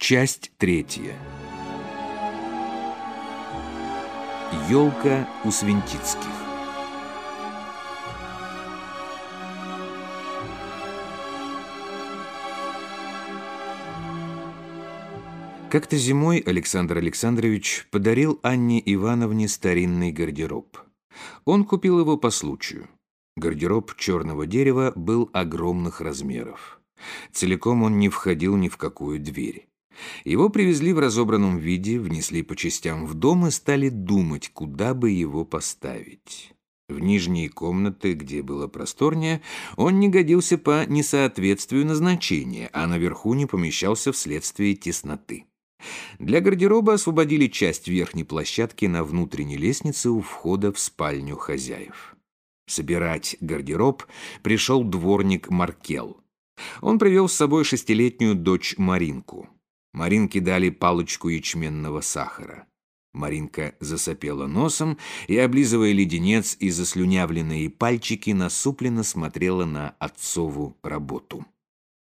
Часть третья. Елка у Свинтицких. Как-то зимой Александр Александрович подарил Анне Ивановне старинный гардероб. Он купил его по случаю. Гардероб черного дерева был огромных размеров. Целиком он не входил ни в какую дверь. Его привезли в разобранном виде, внесли по частям в дом и стали думать, куда бы его поставить. В нижние комнаты, где было просторнее, он не годился по несоответствию назначения, а наверху не помещался вследствие тесноты. Для гардероба освободили часть верхней площадки на внутренней лестнице у входа в спальню хозяев. Собирать гардероб пришел дворник Маркел. Он привел с собой шестилетнюю дочь Маринку. Маринке дали палочку ячменного сахара. Маринка засопела носом и, облизывая леденец и заслюнявленные пальчики, насупленно смотрела на отцову работу.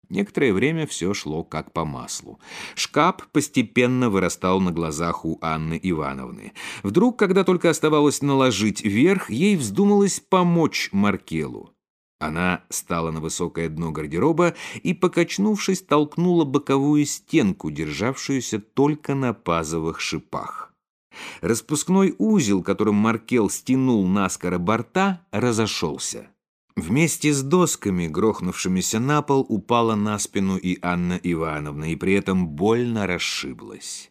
Некоторое время все шло как по маслу. Шкаф постепенно вырастал на глазах у Анны Ивановны. Вдруг, когда только оставалось наложить верх, ей вздумалось помочь Маркелу. Она стала на высокое дно гардероба и, покачнувшись, толкнула боковую стенку, державшуюся только на пазовых шипах. Распускной узел, которым Маркел стянул наскоро борта, разошелся. Вместе с досками, грохнувшимися на пол, упала на спину и Анна Ивановна, и при этом больно расшиблась.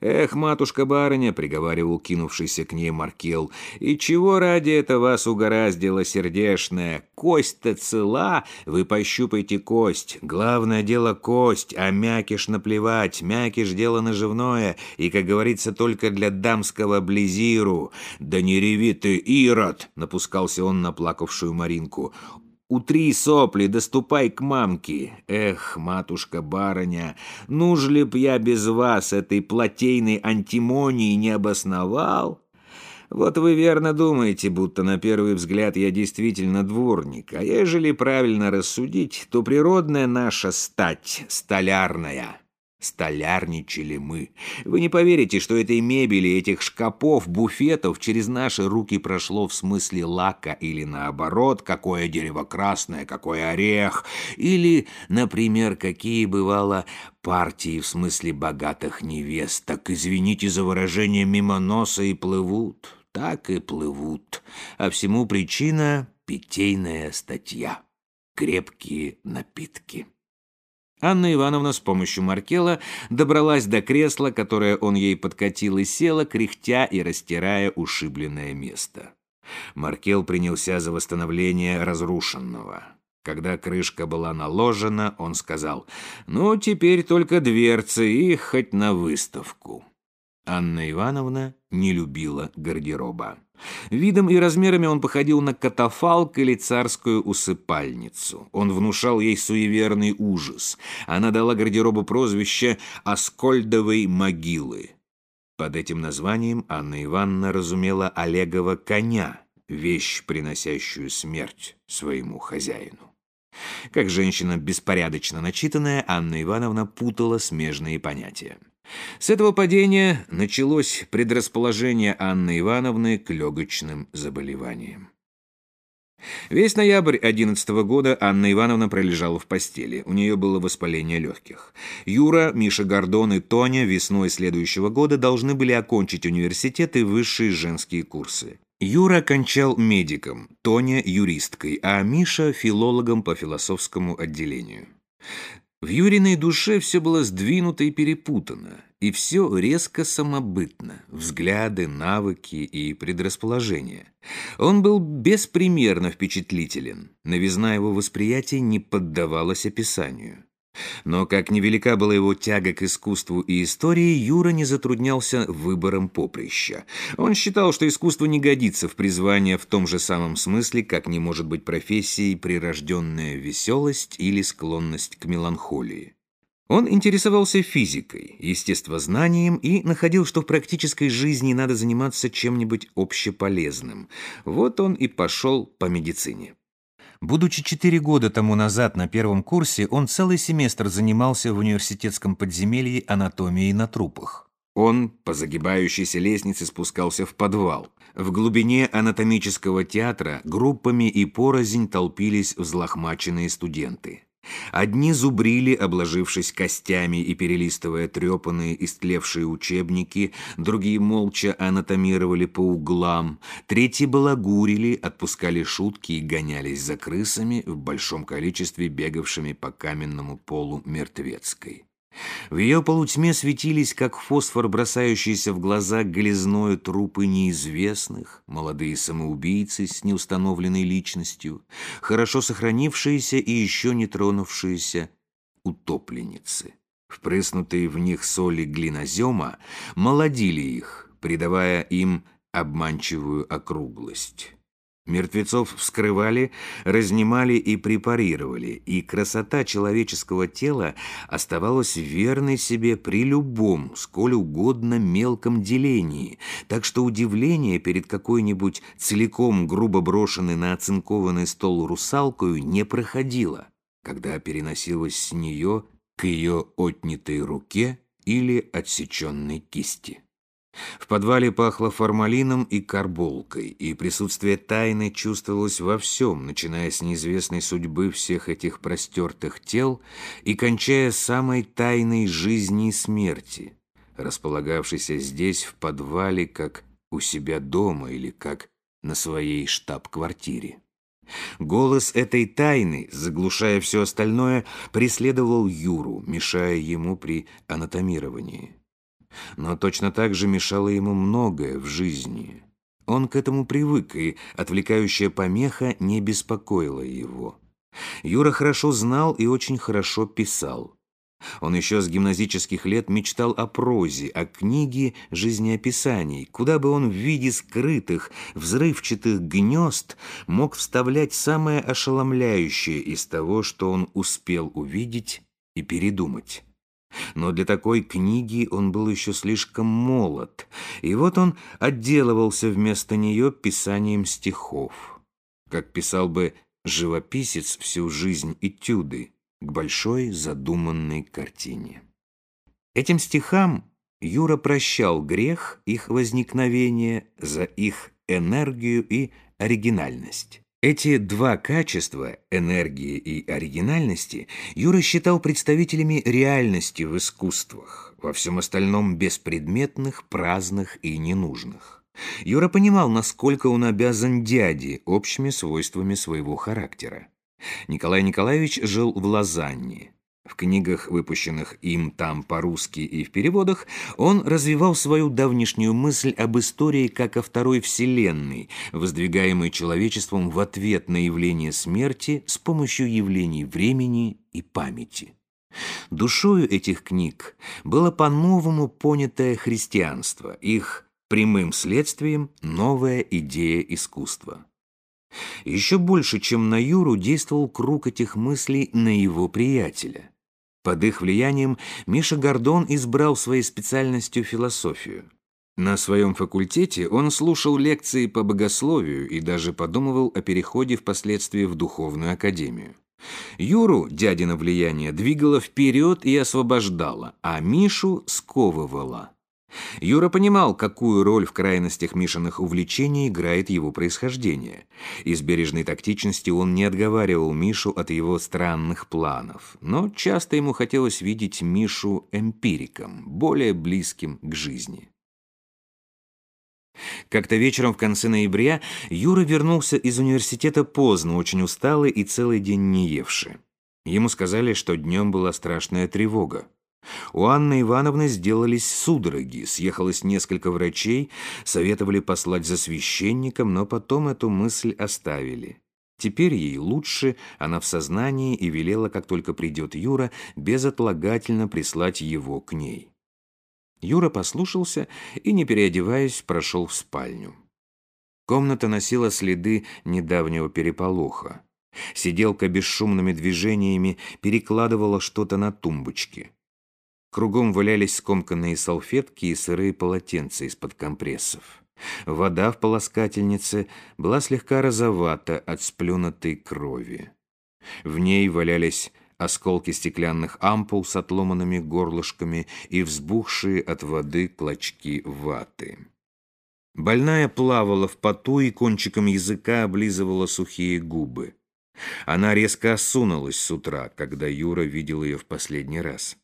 «Эх, матушка-барыня», — приговаривал кинувшийся к ней Маркел, «и чего ради это вас угораздило, сердешная? Кость-то цела, вы пощупайте кость. Главное дело кость, а мякиш наплевать, мякиш дело наживное, и, как говорится, только для дамского близиру. Да не реви ты, Ирод!» — напускался он на плакавшую Маринку. Утри сопли, доступай к мамке. Эх, матушка-барыня, ну ли б я без вас этой плотейной антимонии не обосновал? Вот вы верно думаете, будто на первый взгляд я действительно дворник, а ежели правильно рассудить, то природная наша стать столярная. Столярничали мы. Вы не поверите, что этой мебели, этих шкапов, буфетов через наши руки прошло в смысле лака или наоборот, какое дерево красное, какой орех, или, например, какие бывало партии в смысле богатых невест. Так извините за выражение мимо носа и плывут, так и плывут. А всему причина — питейная статья. Крепкие напитки. Анна Ивановна с помощью Маркела добралась до кресла, которое он ей подкатил и села, кряхтя и растирая ушибленное место. Маркел принялся за восстановление разрушенного. Когда крышка была наложена, он сказал, «Ну, теперь только дверцы и хоть на выставку». Анна Ивановна не любила гардероба. Видом и размерами он походил на катафалк или царскую усыпальницу. Он внушал ей суеверный ужас. Она дала гардеробу прозвище «Аскольдовой могилы». Под этим названием Анна Ивановна разумела Олегова коня, вещь, приносящую смерть своему хозяину. Как женщина беспорядочно начитанная, Анна Ивановна путала смежные понятия. С этого падения началось предрасположение Анны Ивановны к легочным заболеваниям. Весь ноябрь 11 года Анна Ивановна пролежала в постели. У нее было воспаление легких. Юра, Миша Гордон и Тоня весной следующего года должны были окончить университет и высшие женские курсы. Юра окончал медиком, Тоня – юристкой, а Миша – филологом по философскому отделению. В Юриной душе все было сдвинуто и перепутано, и все резко самобытно, взгляды, навыки и предрасположения. Он был беспримерно впечатлителен, новизна его восприятия не поддавалась описанию. Но как невелика была его тяга к искусству и истории, Юра не затруднялся выбором поприща. Он считал, что искусство не годится в призвание в том же самом смысле, как не может быть профессией прирожденная веселость или склонность к меланхолии. Он интересовался физикой, естествознанием и находил, что в практической жизни надо заниматься чем-нибудь общеполезным. Вот он и пошел по медицине. Будучи четыре года тому назад на первом курсе, он целый семестр занимался в университетском подземелье анатомией на трупах. Он по загибающейся лестнице спускался в подвал. В глубине анатомического театра группами и порознь толпились взлохмаченные студенты. Одни зубрили, обложившись костями и перелистывая трепанные истлевшие учебники, другие молча анатомировали по углам, третьи балагурили, отпускали шутки и гонялись за крысами в большом количестве бегавшими по каменному полу мертвецкой. В ее полутьме светились, как фосфор, бросающийся в глаза глизною трупы неизвестных, молодые самоубийцы с неустановленной личностью, хорошо сохранившиеся и еще не тронувшиеся утопленницы. Впрыснутые в них соли глинозема молодили их, придавая им обманчивую округлость. Мертвецов вскрывали, разнимали и препарировали, и красота человеческого тела оставалась верной себе при любом, сколь угодно мелком делении, так что удивление перед какой-нибудь целиком грубо брошенной на оцинкованный стол русалкою не проходило, когда переносилось с нее к ее отнятой руке или отсеченной кисти. В подвале пахло формалином и карболкой, и присутствие тайны чувствовалось во всем, начиная с неизвестной судьбы всех этих простертых тел и кончая самой тайной жизни и смерти, располагавшейся здесь, в подвале, как у себя дома или как на своей штаб-квартире. Голос этой тайны, заглушая все остальное, преследовал Юру, мешая ему при анатомировании но точно так же мешало ему многое в жизни. Он к этому привык, и отвлекающая помеха не беспокоила его. Юра хорошо знал и очень хорошо писал. Он еще с гимназических лет мечтал о прозе, о книге жизнеописаний, куда бы он в виде скрытых, взрывчатых гнезд мог вставлять самое ошеломляющее из того, что он успел увидеть и передумать. Но для такой книги он был еще слишком молод, и вот он отделывался вместо нее писанием стихов. Как писал бы живописец всю жизнь этюды к большой задуманной картине. Этим стихам Юра прощал грех их возникновения за их энергию и оригинальность. Эти два качества, энергии и оригинальности, Юра считал представителями реальности в искусствах, во всем остальном беспредметных, праздных и ненужных. Юра понимал, насколько он обязан дяде общими свойствами своего характера. Николай Николаевич жил в Лозанне. В книгах, выпущенных им там по-русски и в переводах, он развивал свою давнишнюю мысль об истории как о второй вселенной, воздвигаемой человечеством в ответ на явление смерти с помощью явлений времени и памяти. Душою этих книг было по-новому понятое христианство, их прямым следствием новая идея искусства. Еще больше, чем на Юру, действовал круг этих мыслей на его приятеля. Под их влиянием Миша Гордон избрал своей специальностью философию. На своем факультете он слушал лекции по богословию и даже подумывал о переходе впоследствии в духовную академию. Юру дядина влияние двигало вперед и освобождало, а Мишу сковывало. Юра понимал, какую роль в крайностях Мишиных увлечений играет его происхождение. Из бережной тактичности он не отговаривал Мишу от его странных планов, но часто ему хотелось видеть Мишу эмпириком, более близким к жизни. Как-то вечером в конце ноября Юра вернулся из университета поздно, очень усталый и целый день не евший. Ему сказали, что днем была страшная тревога. У Анны Ивановны сделались судороги, съехалось несколько врачей, советовали послать за священником, но потом эту мысль оставили. Теперь ей лучше, она в сознании и велела, как только придет Юра, безотлагательно прислать его к ней. Юра послушался и, не переодеваясь, прошел в спальню. Комната носила следы недавнего переполоха. Сиделка бесшумными движениями перекладывала что-то на тумбочке. Кругом валялись скомканные салфетки и сырые полотенца из-под компрессов. Вода в полоскательнице была слегка розовата от сплюнутой крови. В ней валялись осколки стеклянных ампул с отломанными горлышками и взбухшие от воды клочки ваты. Больная плавала в поту и кончиком языка облизывала сухие губы. Она резко осунулась с утра, когда Юра видел ее в последний раз.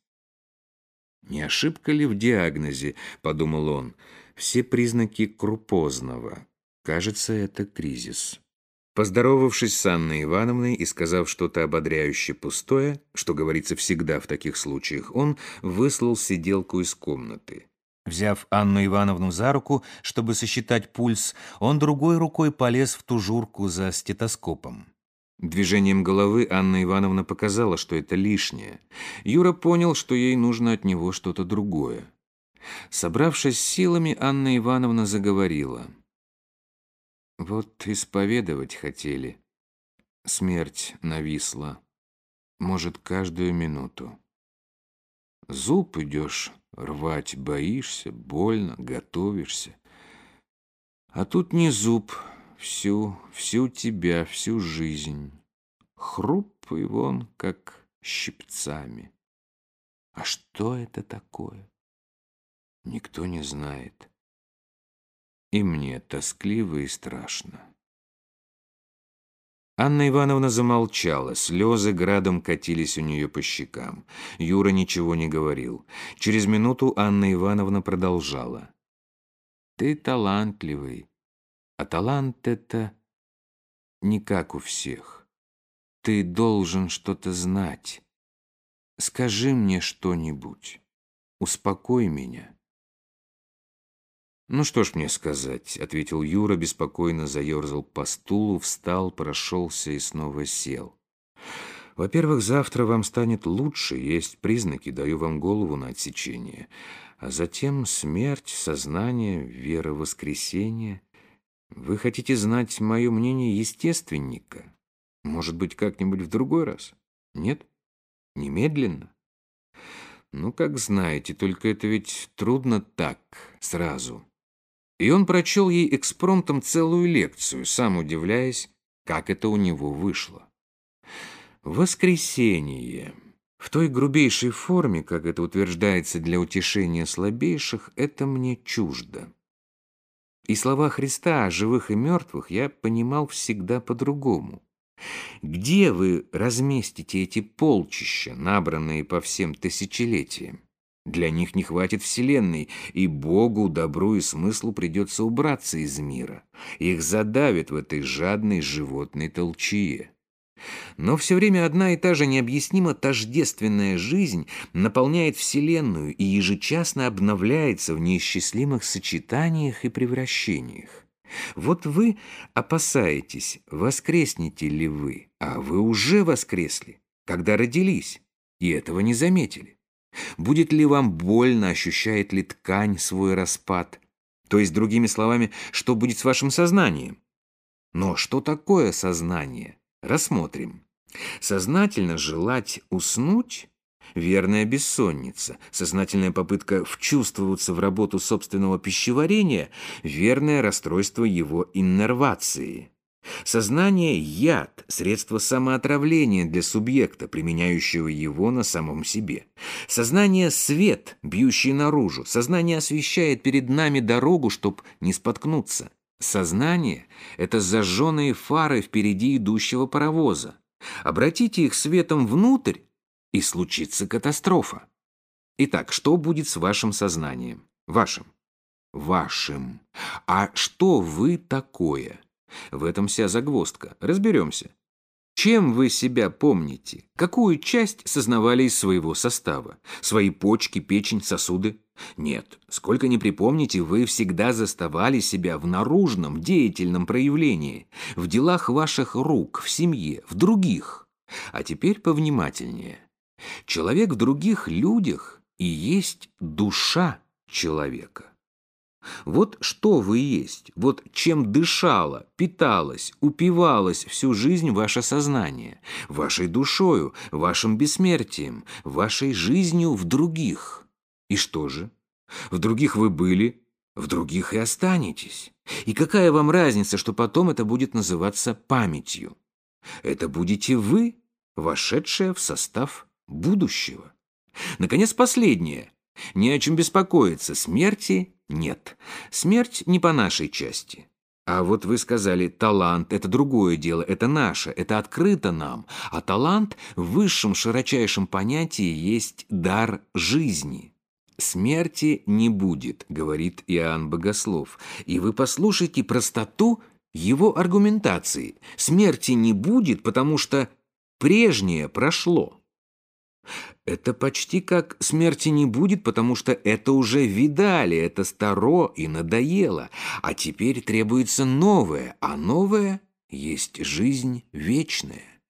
«Не ошибка ли в диагнозе?» — подумал он. «Все признаки крупозного. Кажется, это кризис». Поздоровавшись с Анной Ивановной и сказав что-то ободряюще пустое, что говорится всегда в таких случаях, он выслал сиделку из комнаты. Взяв Анну Ивановну за руку, чтобы сосчитать пульс, он другой рукой полез в тужурку за стетоскопом. Движением головы Анна Ивановна показала, что это лишнее. Юра понял, что ей нужно от него что-то другое. Собравшись силами, Анна Ивановна заговорила. «Вот исповедовать хотели. Смерть нависла. Может, каждую минуту. Зуб идешь рвать, боишься, больно, готовишься. А тут не зуб, всю, всю тебя, всю жизнь. Хруп вон, как щипцами. А что это такое? Никто не знает. И мне тоскливо и страшно. Анна Ивановна замолчала, слезы градом катились у нее по щекам. Юра ничего не говорил. Через минуту Анна Ивановна продолжала. «Ты талантливый, а талант — это не как у всех. Ты должен что-то знать. Скажи мне что-нибудь. Успокой меня. «Ну что ж мне сказать», — ответил Юра, беспокойно заерзал по стулу, встал, прошелся и снова сел. «Во-первых, завтра вам станет лучше, есть признаки, даю вам голову на отсечение. А затем смерть, сознание, вера в воскресение. Вы хотите знать мое мнение естественника? Может быть, как-нибудь в другой раз? Нет? Немедленно? Ну, как знаете, только это ведь трудно так, сразу. И он прочел ей экспромтом целую лекцию, сам удивляясь, как это у него вышло. Воскресенье. В той грубейшей форме, как это утверждается для утешения слабейших, это мне чуждо. И слова Христа о живых и мертвых я понимал всегда по-другому. Где вы разместите эти полчища, набранные по всем тысячелетиям? Для них не хватит Вселенной, и Богу, добру и смыслу придется убраться из мира. Их задавит в этой жадной животной толчье. Но все время одна и та же необъяснимо тождественная жизнь наполняет Вселенную и ежечасно обновляется в неисчислимых сочетаниях и превращениях. Вот вы опасаетесь, воскреснете ли вы, а вы уже воскресли, когда родились, и этого не заметили. Будет ли вам больно, ощущает ли ткань свой распад? То есть, другими словами, что будет с вашим сознанием? Но что такое сознание? Рассмотрим. Сознательно желать уснуть – верная бессонница, сознательная попытка вчувствоваться в работу собственного пищеварения – верное расстройство его иннервации. Сознание – яд, средство самоотравления для субъекта, применяющего его на самом себе. Сознание – свет, бьющий наружу. Сознание освещает перед нами дорогу, чтоб не споткнуться. Сознание – это зажженные фары впереди идущего паровоза. Обратите их светом внутрь, и случится катастрофа. Итак, что будет с вашим сознанием? Вашим. Вашим. А что вы такое? В этом вся загвоздка. Разберемся. Чем вы себя помните? Какую часть сознавали из своего состава? Свои почки, печень, сосуды? Нет, сколько ни припомните, вы всегда заставали себя в наружном, деятельном проявлении, в делах ваших рук, в семье, в других. А теперь повнимательнее. Человек в других людях и есть душа человека. Вот что вы есть, вот чем дышало, питалось, упивалось всю жизнь ваше сознание, вашей душою, вашим бессмертием, вашей жизнью в других. И что же? В других вы были, в других и останетесь. И какая вам разница, что потом это будет называться памятью? Это будете вы, вошедшая в состав будущего. Наконец, последнее. Не о чем беспокоиться. Смерти нет. Смерть не по нашей части. А вот вы сказали, талант – это другое дело, это наше, это открыто нам. А талант в высшем широчайшем понятии есть дар жизни. «Смерти не будет», — говорит Иоанн Богослов. И вы послушайте простоту его аргументации. Смерти не будет, потому что прежнее прошло. Это почти как смерти не будет, потому что это уже видали, это старо и надоело, а теперь требуется новое, а новое есть жизнь вечная.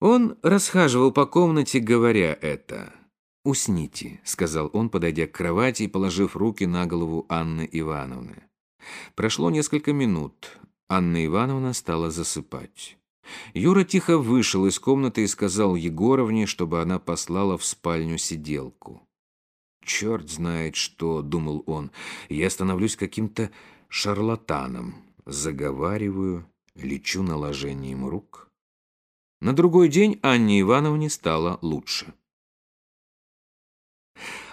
Он расхаживал по комнате, говоря это. «Усните», — сказал он, подойдя к кровати и положив руки на голову Анны Ивановны. Прошло несколько минут. Анна Ивановна стала засыпать. Юра тихо вышел из комнаты и сказал Егоровне, чтобы она послала в спальню сиделку. «Черт знает что», — думал он, — «я становлюсь каким-то шарлатаном, заговариваю, лечу наложением рук». На другой день Анне Ивановне стало лучше.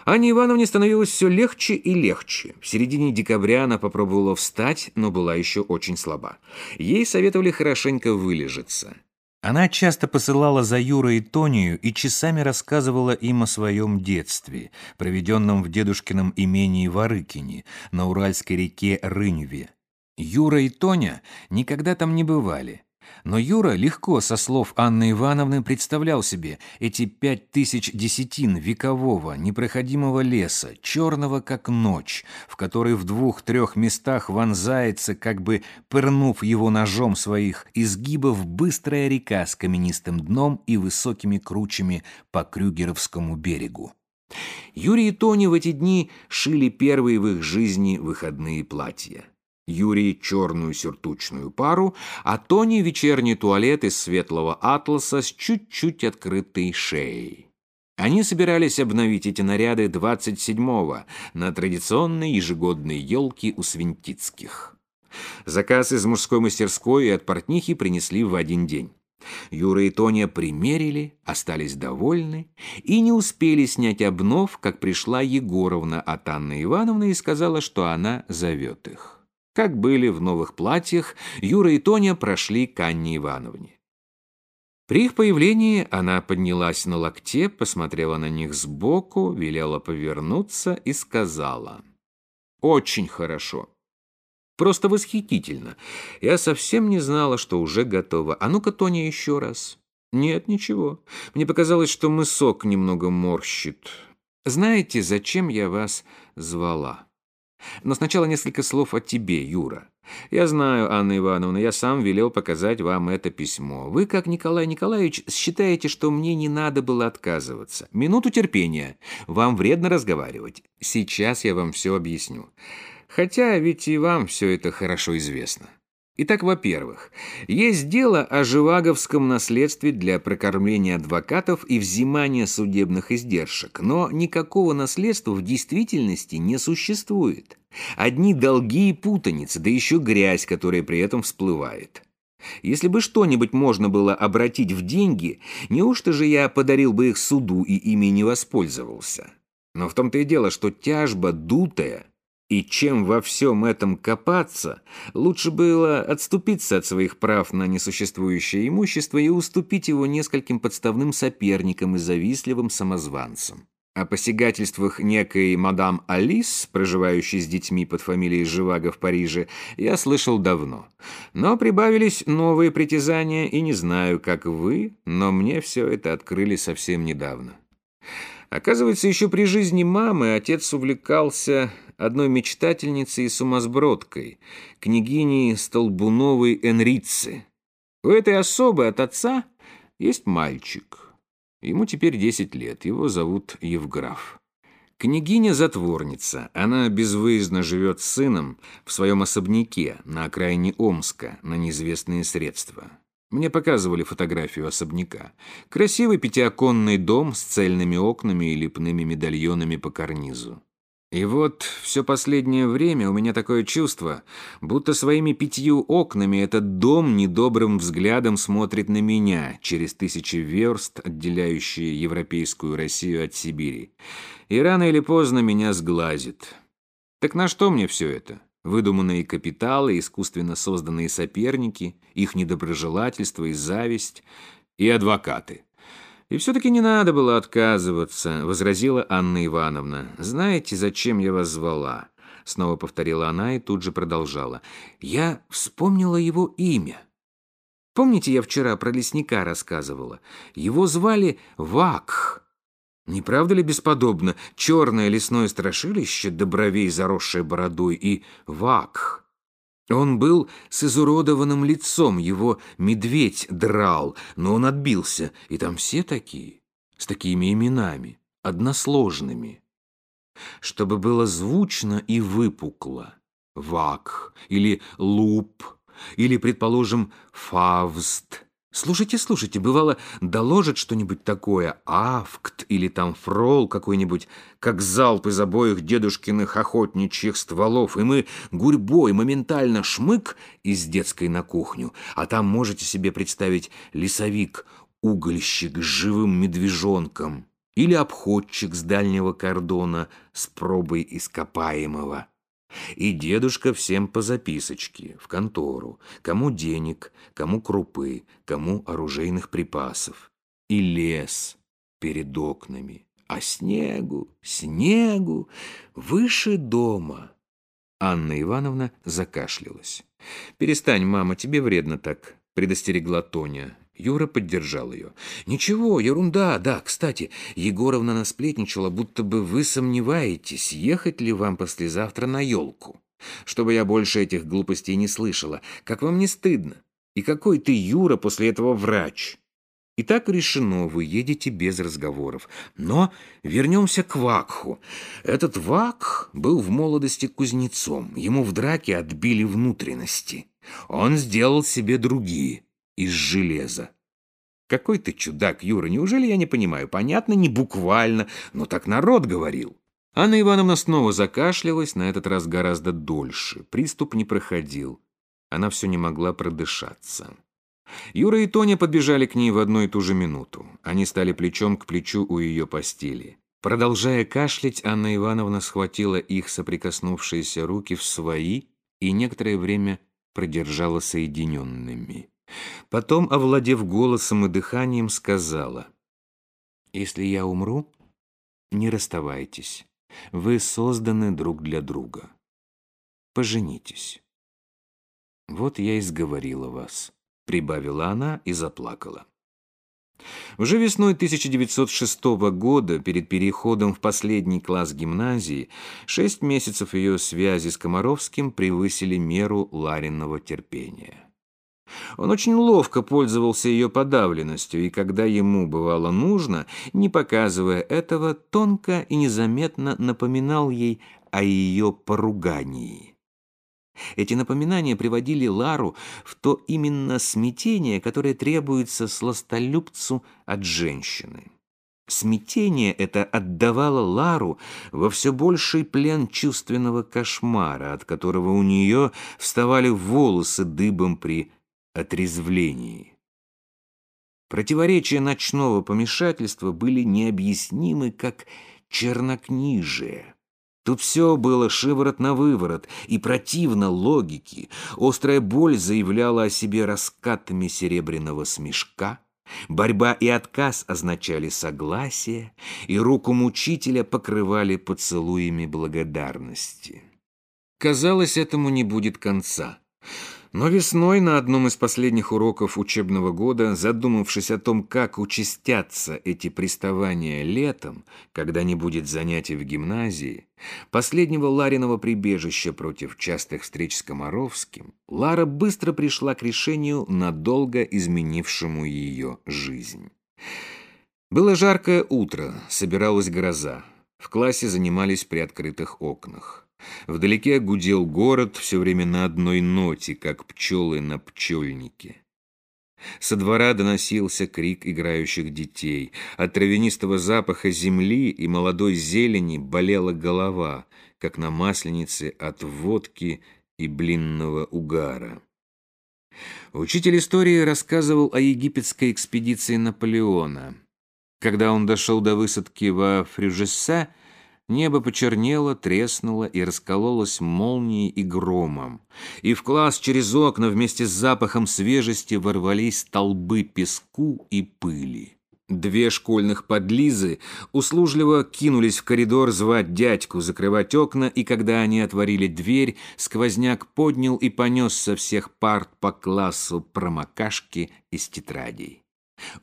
Анне Ивановне становилось все легче и легче. В середине декабря она попробовала встать, но была еще очень слаба. Ей советовали хорошенько вылежаться. Она часто посылала за Юрой и Тонию и часами рассказывала им о своем детстве, проведенном в дедушкином имении Варыкине на Уральской реке Рыньве. Юра и Тоня никогда там не бывали. Но Юра легко, со слов Анны Ивановны, представлял себе эти пять тысяч десятин векового, непроходимого леса, черного как ночь, в который в двух-трех местах вонзается, как бы пырнув его ножом своих изгибов, быстрая река с каменистым дном и высокими кручами по Крюгеровскому берегу. Юрий и Тони в эти дни шили первые в их жизни выходные платья. Юрий черную сюртучную пару, а Тони вечерний туалет из светлого атласа с чуть-чуть открытой шеей. Они собирались обновить эти наряды 27-го на традиционной ежегодной елке у Свинтицких. Заказ из мужской мастерской и от портнихи принесли в один день. Юра и Тоня примерили, остались довольны и не успели снять обнов, как пришла Егоровна от Анны Ивановны и сказала, что она зовет их. Как были в новых платьях, Юра и Тоня прошли к Анне Ивановне. При их появлении она поднялась на локте, посмотрела на них сбоку, велела повернуться и сказала. «Очень хорошо. Просто восхитительно. Я совсем не знала, что уже готова. А ну-ка, Тоня, еще раз». «Нет, ничего. Мне показалось, что мысок немного морщит. Знаете, зачем я вас звала?» Но сначала несколько слов о тебе, Юра. Я знаю, Анна Ивановна, я сам велел показать вам это письмо. Вы, как Николай Николаевич, считаете, что мне не надо было отказываться. Минуту терпения. Вам вредно разговаривать. Сейчас я вам все объясню. Хотя ведь и вам все это хорошо известно. Итак, во-первых, есть дело о живаговском наследстве для прокормления адвокатов и взимания судебных издержек, но никакого наследства в действительности не существует. Одни долги и путаницы, да еще грязь, которая при этом всплывает. Если бы что-нибудь можно было обратить в деньги, неужто же я подарил бы их суду и ими не воспользовался? Но в том-то и дело, что тяжба дутая – и чем во всем этом копаться, лучше было отступиться от своих прав на несуществующее имущество и уступить его нескольким подставным соперникам и завистливым самозванцам. О посягательствах некой мадам Алис, проживающей с детьми под фамилией Живаго в Париже, я слышал давно. Но прибавились новые притязания, и не знаю, как вы, но мне все это открыли совсем недавно. Оказывается, еще при жизни мамы отец увлекался одной мечтательницей и сумасбродкой, княгиней Столбуновой Энрицы. У этой особы от отца есть мальчик. Ему теперь 10 лет, его зовут Евграф. Княгиня-затворница, она безвыездно живет с сыном в своем особняке на окраине Омска на неизвестные средства. Мне показывали фотографию особняка. Красивый пятиоконный дом с цельными окнами и лепными медальонами по карнизу. И вот все последнее время у меня такое чувство, будто своими пятью окнами этот дом недобрым взглядом смотрит на меня через тысячи верст, отделяющие европейскую Россию от Сибири. И рано или поздно меня сглазит. Так на что мне все это? Выдуманные капиталы, искусственно созданные соперники, их недоброжелательство и зависть, и адвокаты. «И все-таки не надо было отказываться», — возразила Анна Ивановна. «Знаете, зачем я вас звала?» Снова повторила она и тут же продолжала. «Я вспомнила его имя. Помните, я вчера про лесника рассказывала? Его звали Вакх. Не правда ли бесподобно? Черное лесное страшилище, до бровей заросшее бородой, и Вакх. Он был с изуродованным лицом, его медведь драл, но он отбился, и там все такие, с такими именами, односложными. Чтобы было звучно и выпукло. Вак или Луп, или, предположим, Фавст – Слушайте, слушайте, бывало, доложит что-нибудь такое, авкт или там фрол какой-нибудь, как залп из обоих дедушкиных охотничьих стволов, и мы гурьбой моментально шмык из детской на кухню, а там можете себе представить лесовик, угольщик с живым медвежонком или обходчик с дальнего кордона с пробой ископаемого. И дедушка всем по записочке, в контору, кому денег, кому крупы, кому оружейных припасов. И лес перед окнами, а снегу, снегу, выше дома. Анна Ивановна закашлялась. «Перестань, мама, тебе вредно так», — предостерегла Тоня. Юра поддержал ее. «Ничего, ерунда. Да, кстати, Егоровна насплетничала, будто бы вы сомневаетесь, ехать ли вам послезавтра на елку. Чтобы я больше этих глупостей не слышала. Как вам не стыдно? И какой ты, Юра, после этого врач?» И так решено, вы едете без разговоров. Но вернемся к Вакху. Этот Вакх был в молодости кузнецом. Ему в драке отбили внутренности. Он сделал себе другие – из железа. Какой ты чудак, Юра, неужели я не понимаю? Понятно, не буквально, но так народ говорил. Анна Ивановна снова закашлялась, на этот раз гораздо дольше. Приступ не проходил. Она все не могла продышаться. Юра и Тоня подбежали к ней в одну и ту же минуту. Они стали плечом к плечу у ее постели. Продолжая кашлять, Анна Ивановна схватила их соприкоснувшиеся руки в свои и некоторое время продержала соединенными. Потом, овладев голосом и дыханием, сказала, «Если я умру, не расставайтесь. Вы созданы друг для друга. Поженитесь». «Вот я и сговорила вас», — прибавила она и заплакала. Уже весной 1906 года, перед переходом в последний класс гимназии, шесть месяцев ее связи с Комаровским превысили меру Ларинного терпения. Он очень ловко пользовался ее подавленностью, и когда ему бывало нужно, не показывая этого, тонко и незаметно напоминал ей о ее поругании. Эти напоминания приводили Лару в то именно смятение, которое требуется сластолюбцу от женщины. Смятение это отдавало Лару во все больший плен чувственного кошмара, от которого у нее вставали волосы дыбом при отрезвлении. Противоречия ночного помешательства были необъяснимы, как чернокнижие. Тут все было шиворот на выворот и противно логике. Острая боль заявляла о себе раскатами серебряного смешка. Борьба и отказ означали согласие, и руку мучителя покрывали поцелуями благодарности. Казалось, этому не будет конца. Но весной на одном из последних уроков учебного года, задумавшись о том, как участятся эти приставания летом, когда не будет занятий в гимназии, последнего Лариного прибежища против частых встреч с Комаровским, Лара быстро пришла к решению, надолго изменившему ее жизнь. Было жаркое утро, собиралась гроза. В классе занимались при открытых окнах. Вдалеке гудел город все время на одной ноте, как пчелы на пчельнике. Со двора доносился крик играющих детей. От травянистого запаха земли и молодой зелени болела голова, как на масленице от водки и блинного угара. Учитель истории рассказывал о египетской экспедиции Наполеона. Когда он дошел до высадки во Фрюжессе, Небо почернело, треснуло и раскололось молнией и громом. И в класс через окна вместе с запахом свежести ворвались столбы песку и пыли. Две школьных подлизы услужливо кинулись в коридор звать дядьку, закрывать окна, и когда они отворили дверь, сквозняк поднял и понес со всех парт по классу промокашки из тетрадей.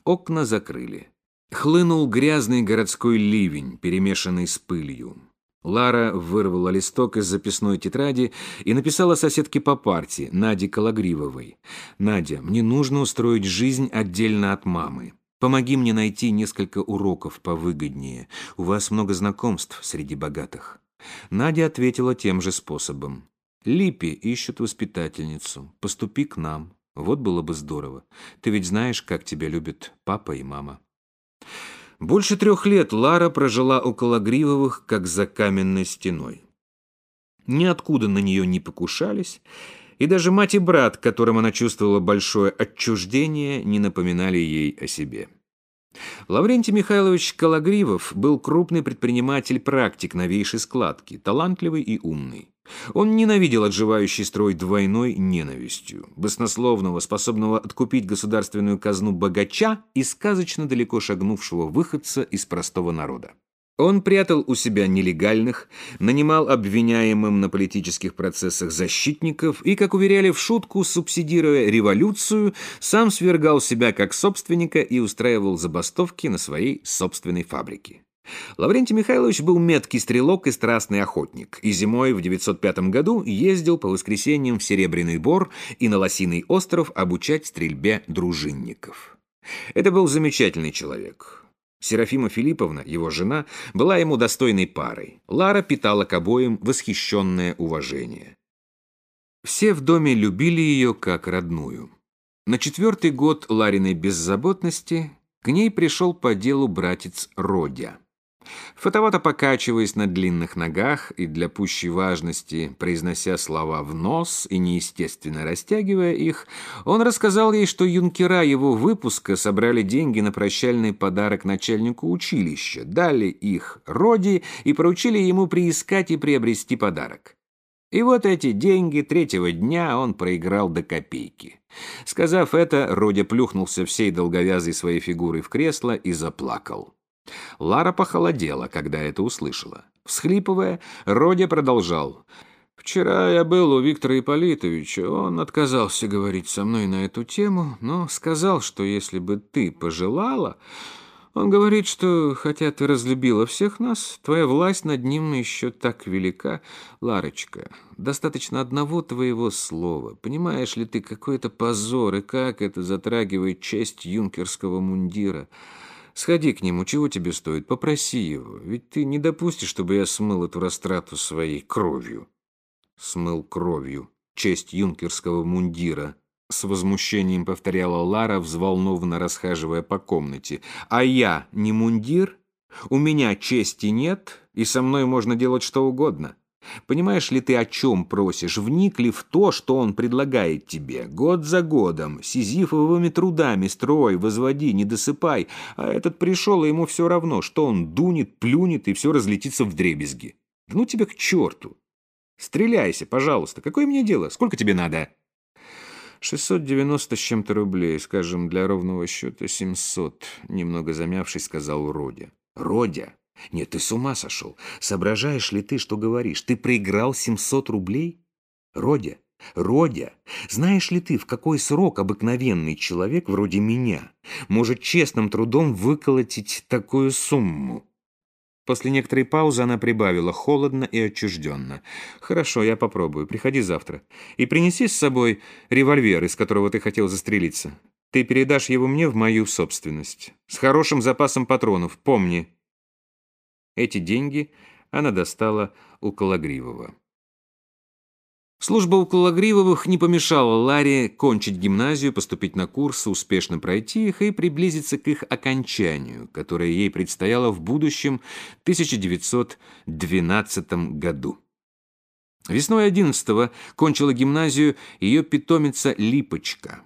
Окна закрыли. Хлынул грязный городской ливень, перемешанный с пылью. Лара вырвала листок из записной тетради и написала соседке по парте, Наде Калагривовой. «Надя, мне нужно устроить жизнь отдельно от мамы. Помоги мне найти несколько уроков повыгоднее. У вас много знакомств среди богатых». Надя ответила тем же способом. «Липи ищут воспитательницу. Поступи к нам. Вот было бы здорово. Ты ведь знаешь, как тебя любят папа и мама». Больше трех лет Лара прожила около Гривовых, как за каменной стеной. Ниоткуда на нее не покушались, и даже мать и брат, которым она чувствовала большое отчуждение, не напоминали ей о себе. Лаврентий Михайлович Калагривов был крупный предприниматель-практик новейшей складки, талантливый и умный. Он ненавидел отживающий строй двойной ненавистью, баснословного, способного откупить государственную казну богача и сказочно далеко шагнувшего выходца из простого народа. Он прятал у себя нелегальных, нанимал обвиняемым на политических процессах защитников и, как уверяли в шутку, субсидируя революцию, сам свергал себя как собственника и устраивал забастовки на своей собственной фабрике. Лаврентий Михайлович был меткий стрелок и страстный охотник, и зимой в 905 году ездил по воскресеньям в Серебряный Бор и на Лосиный остров обучать стрельбе дружинников. Это был замечательный человек. Серафима Филипповна, его жена, была ему достойной парой. Лара питала к обоим восхищенное уважение. Все в доме любили ее как родную. На четвертый год Лариной беззаботности к ней пришел по делу братец Родя. Фотовато покачиваясь на длинных ногах и для пущей важности, произнося слова в нос и неестественно растягивая их, он рассказал ей, что юнкера его выпуска собрали деньги на прощальный подарок начальнику училища, дали их Роди и поручили ему приискать и приобрести подарок. И вот эти деньги третьего дня он проиграл до копейки. Сказав это, Родя плюхнулся всей долговязой своей фигурой в кресло и заплакал. Лара похолодела, когда это услышала. Всхлипывая, Родя продолжал. «Вчера я был у Виктора Ипполитовича. Он отказался говорить со мной на эту тему, но сказал, что если бы ты пожелала... Он говорит, что, хотя ты разлюбила всех нас, твоя власть над ним еще так велика. Ларочка, достаточно одного твоего слова. Понимаешь ли ты, какой это позор и как это затрагивает честь юнкерского мундира?» Сходи к нему, чего тебе стоит, попроси его, ведь ты не допустишь, чтобы я смыл эту растрату своей кровью. Смыл кровью. Честь юнкерского мундира. С возмущением повторяла Лара, взволнованно расхаживая по комнате. А я не мундир? У меня чести нет, и со мной можно делать что угодно. Понимаешь ли ты, о чем просишь? Вник ли в то, что он предлагает тебе? Год за годом, сизифовыми трудами строй, возводи, не досыпай. А этот пришел, и ему все равно, что он дунет, плюнет, и все разлетится в дребезги. ну тебя к черту. Стреляйся, пожалуйста. Какое мне дело? Сколько тебе надо? 690 с чем-то рублей, скажем, для ровного счета 700, немного замявшись, сказал Родя. Родя, нет, ты с ума сошел. Соображаешь ли ты, что говоришь? Ты проиграл 700 рублей? Родя, Родя, знаешь ли ты, в какой срок обыкновенный человек вроде меня может честным трудом выколотить такую сумму? После некоторой паузы она прибавила холодно и отчужденно. «Хорошо, я попробую. Приходи завтра. И принеси с собой револьвер, из которого ты хотел застрелиться. Ты передашь его мне в мою собственность. С хорошим запасом патронов. Помни, эти деньги она достала у Калагривого. Служба у Кологривовых не помешала Ларе кончить гимназию, поступить на курсы, успешно пройти их и приблизиться к их окончанию, которое ей предстояло в будущем 1912 году. Весной 11-го кончила гимназию ее питомица Липочка.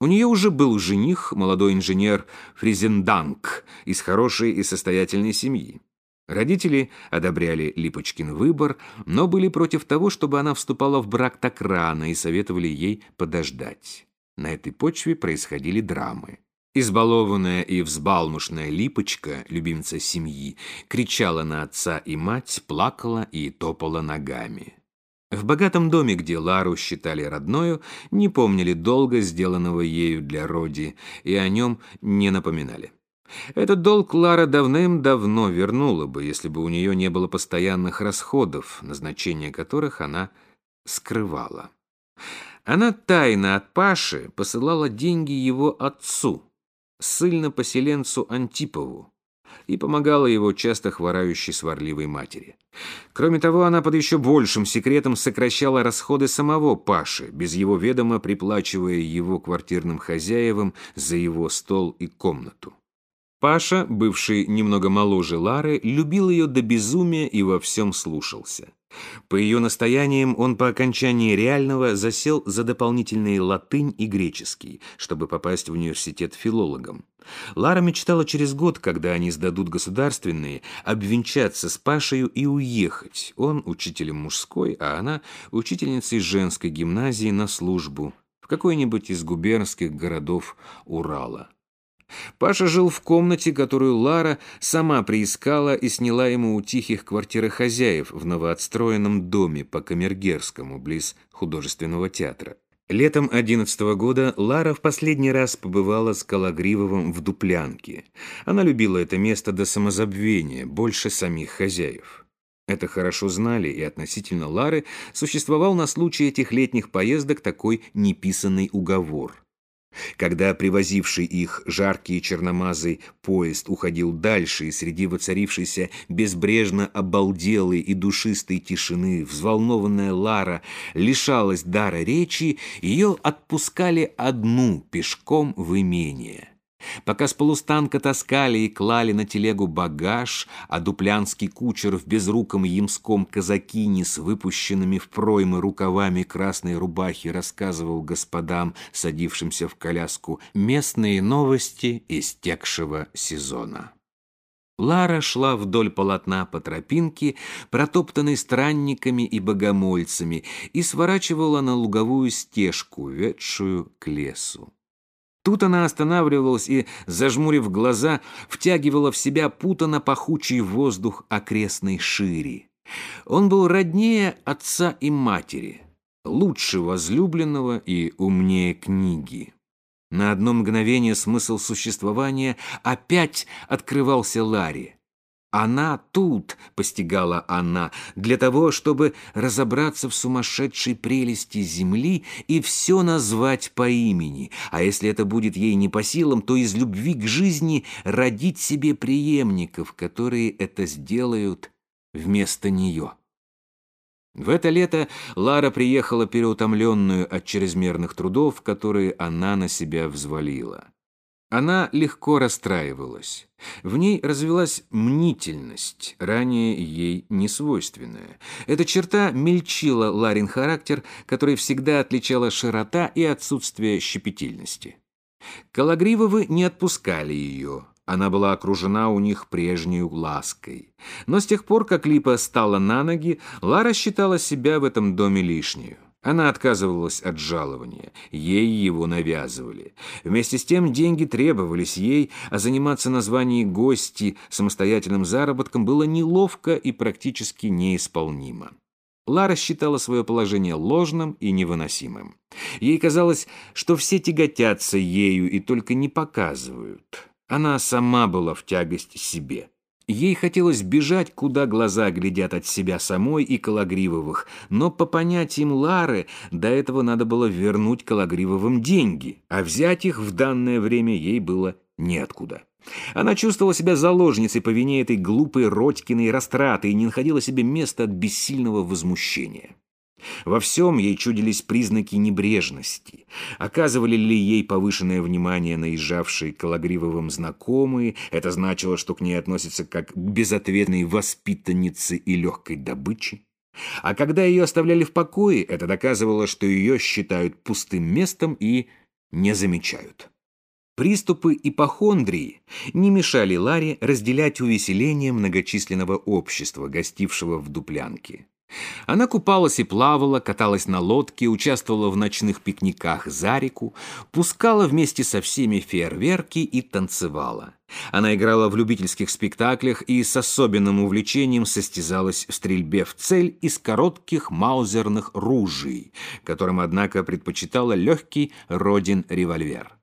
У нее уже был жених, молодой инженер Фризенданг, из хорошей и состоятельной семьи. Родители одобряли Липочкин выбор, но были против того, чтобы она вступала в брак так рано и советовали ей подождать. На этой почве происходили драмы. Избалованная и взбалмошная Липочка, любимца семьи, кричала на отца и мать, плакала и топала ногами. В богатом доме, где Лару считали родною, не помнили долга, сделанного ею для Роди, и о нем не напоминали. Этот долг Лара давным-давно вернула бы, если бы у нее не было постоянных расходов, назначение которых она скрывала. Она тайно от Паши посылала деньги его отцу, ссыльно-поселенцу Антипову, и помогала его часто хворающей сварливой матери. Кроме того, она под еще большим секретом сокращала расходы самого Паши, без его ведома приплачивая его квартирным хозяевам за его стол и комнату. Паша, бывший немного моложе Лары, любил ее до безумия и во всем слушался. По ее настояниям он по окончании реального засел за дополнительные латынь и греческий, чтобы попасть в университет филологом. Лара мечтала через год, когда они сдадут государственные, обвенчаться с Пашею и уехать. Он учителем мужской, а она учительницей женской гимназии на службу в какой-нибудь из губернских городов Урала. Паша жил в комнате, которую Лара сама приискала и сняла ему у тихих квартирохозяев в новоотстроенном доме по Камергерскому, близ художественного театра. Летом 11 -го года Лара в последний раз побывала с Калагривовым в Дуплянке. Она любила это место до самозабвения, больше самих хозяев. Это хорошо знали, и относительно Лары существовал на случай этих летних поездок такой неписанный уговор – когда привозивший их жаркий черномазый поезд уходил дальше, и среди воцарившейся безбрежно обалделой и душистой тишины взволнованная Лара лишалась дара речи, ее отпускали одну пешком в имение. Пока с полустанка таскали и клали на телегу багаж, а дуплянский кучер в безруком ямском казакине с выпущенными в проймы рукавами красной рубахи рассказывал господам, садившимся в коляску, местные новости истекшего сезона. Лара шла вдоль полотна по тропинке, протоптанной странниками и богомольцами, и сворачивала на луговую стежку, ведшую к лесу. Тут она останавливалась и, зажмурив глаза, втягивала в себя путано-пахучий воздух окрестной шири. Он был роднее отца и матери, лучше возлюбленного и умнее книги. На одно мгновение смысл существования опять открывался Ларе. Она тут, постигала она, для того, чтобы разобраться в сумасшедшей прелести земли и все назвать по имени, а если это будет ей не по силам, то из любви к жизни родить себе преемников, которые это сделают вместо нее. В это лето Лара приехала переутомленную от чрезмерных трудов, которые она на себя взвалила. Она легко расстраивалась. В ней развилась мнительность, ранее ей несвойственная. Эта черта мельчила Ларин характер, который всегда отличала широта и отсутствие щепетильности. Калагривовы не отпускали ее. Она была окружена у них прежней лаской. Но с тех пор, как Липа стала на ноги, Лара считала себя в этом доме лишнюю. Она отказывалась от жалования, ей его навязывали. Вместе с тем деньги требовались ей, а заниматься на звании гости самостоятельным заработком было неловко и практически неисполнимо. Лара считала свое положение ложным и невыносимым. Ей казалось, что все тяготятся ею и только не показывают. Она сама была в тягость себе. Ей хотелось бежать, куда глаза глядят от себя самой и Калагривовых, но по понятиям Лары до этого надо было вернуть Калагривовым деньги, а взять их в данное время ей было неоткуда. Она чувствовала себя заложницей по вине этой глупой Родькиной растраты и не находила себе места от бессильного возмущения. Во всем ей чудились признаки небрежности. Оказывали ли ей повышенное внимание наезжавшие Калагривовым знакомые, это значило, что к ней относятся как к безответной воспитаннице и легкой добыче. А когда ее оставляли в покое, это доказывало, что ее считают пустым местом и не замечают. Приступы ипохондрии не мешали Ларе разделять увеселение многочисленного общества, гостившего в Дуплянке. Она купалась и плавала, каталась на лодке, участвовала в ночных пикниках за реку, пускала вместе со всеми фейерверки и танцевала. Она играла в любительских спектаклях и с особенным увлечением состязалась в стрельбе в цель из коротких маузерных ружей, которым, однако, предпочитала легкий родин-револьвер.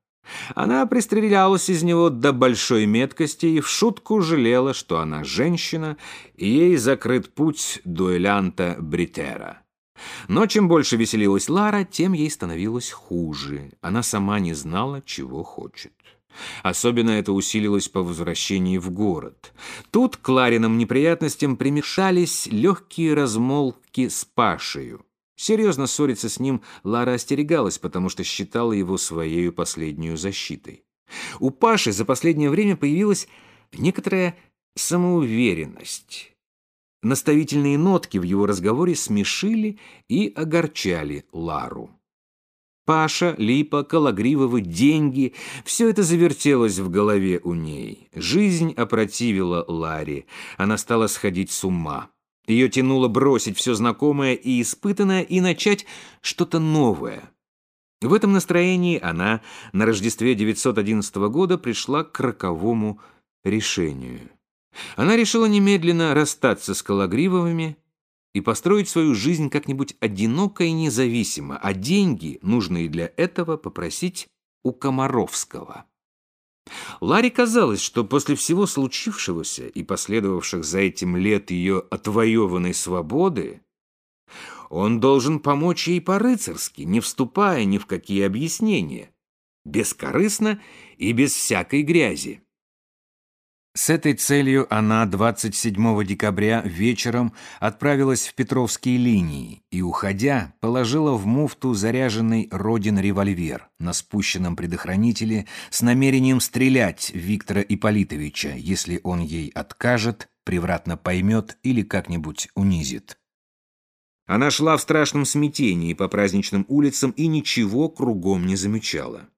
Она пристрелялась из него до большой меткости и в шутку жалела, что она женщина, и ей закрыт путь дуэлянта Бритера. Но чем больше веселилась Лара, тем ей становилось хуже. Она сама не знала, чего хочет. Особенно это усилилось по возвращении в город. Тут к Лариным неприятностям примешались легкие размолвки с Пашею. Серьезно ссориться с ним Лара остерегалась, потому что считала его своей последнюю защитой. У Паши за последнее время появилась некоторая самоуверенность. Наставительные нотки в его разговоре смешили и огорчали Лару. Паша, Липа, Калагривовы, деньги — все это завертелось в голове у ней. Жизнь опротивила Ларе, она стала сходить с ума. Ее тянуло бросить все знакомое и испытанное и начать что-то новое. В этом настроении она на Рождестве 911 года пришла к роковому решению. Она решила немедленно расстаться с Калагривовыми и построить свою жизнь как-нибудь одиноко и независимо, а деньги, нужные для этого, попросить у Комаровского. Ларе казалось, что после всего случившегося и последовавших за этим лет ее отвоеванной свободы, он должен помочь ей по-рыцарски, не вступая ни в какие объяснения, бескорыстно и без всякой грязи. С этой целью она 27 декабря вечером отправилась в Петровские линии и, уходя, положила в муфту заряженный Родин револьвер на спущенном предохранителе с намерением стрелять Виктора Ипполитовича, если он ей откажет, превратно поймет или как-нибудь унизит. Она шла в страшном смятении по праздничным улицам и ничего кругом не замечала.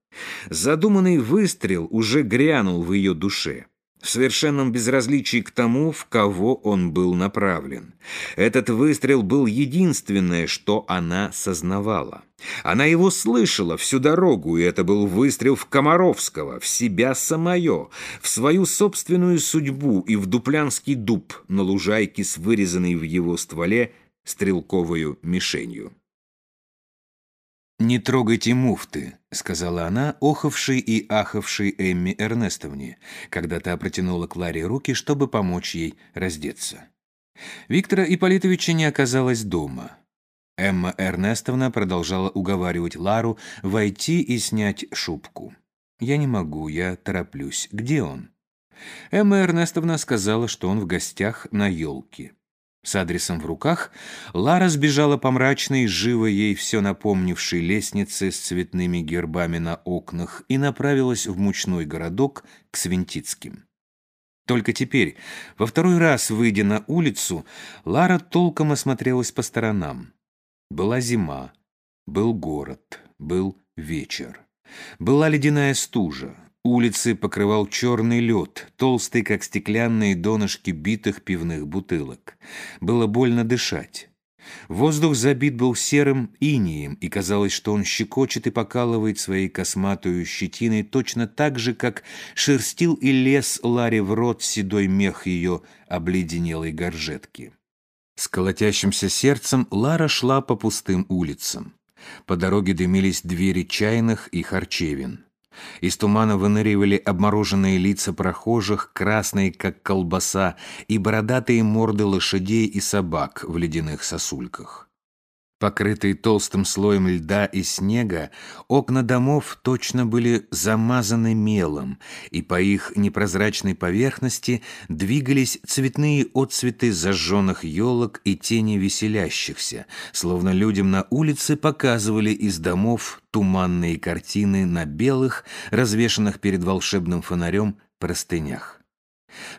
Задуманный выстрел уже грянул в ее душе в совершенном безразличии к тому, в кого он был направлен. Этот выстрел был единственное, что она сознавала. Она его слышала всю дорогу, и это был выстрел в Комаровского, в себя самое, в свою собственную судьбу и в дуплянский дуб на лужайке с вырезанной в его стволе стрелковую мишенью. «Не трогайте муфты», — сказала она, охавшей и ахавшей Эмми Эрнестовне, когда та протянула Кларе руки, чтобы помочь ей раздеться. Виктора Ипполитовича не оказалось дома. Эмма Эрнестовна продолжала уговаривать Лару войти и снять шубку. «Я не могу, я тороплюсь. Где он?» Эмма Эрнестовна сказала, что он в гостях на елке. С адресом в руках Лара сбежала по мрачной, живо ей все напомнившей лестнице с цветными гербами на окнах и направилась в мучной городок к Свинтицким. Только теперь, во второй раз выйдя на улицу, Лара толком осмотрелась по сторонам. Была зима, был город, был вечер. Была ледяная стужа, Улицы покрывал черный лед, толстый, как стеклянные донышки битых пивных бутылок. Было больно дышать. Воздух забит был серым инием, и казалось, что он щекочет и покалывает своей косматую щетиной точно так же, как шерстил и лез Ларе в рот седой мех ее обледенелой горжетки. С колотящимся сердцем Лара шла по пустым улицам. По дороге дымились двери чайных и харчевин. Из тумана выныривали обмороженные лица прохожих, красные, как колбаса, и бородатые морды лошадей и собак в ледяных сосульках. Покрытые толстым слоем льда и снега, окна домов точно были замазаны мелом, и по их непрозрачной поверхности двигались цветные отцветы зажженных елок и тени веселящихся, словно людям на улице показывали из домов туманные картины на белых, развешанных перед волшебным фонарем, простынях.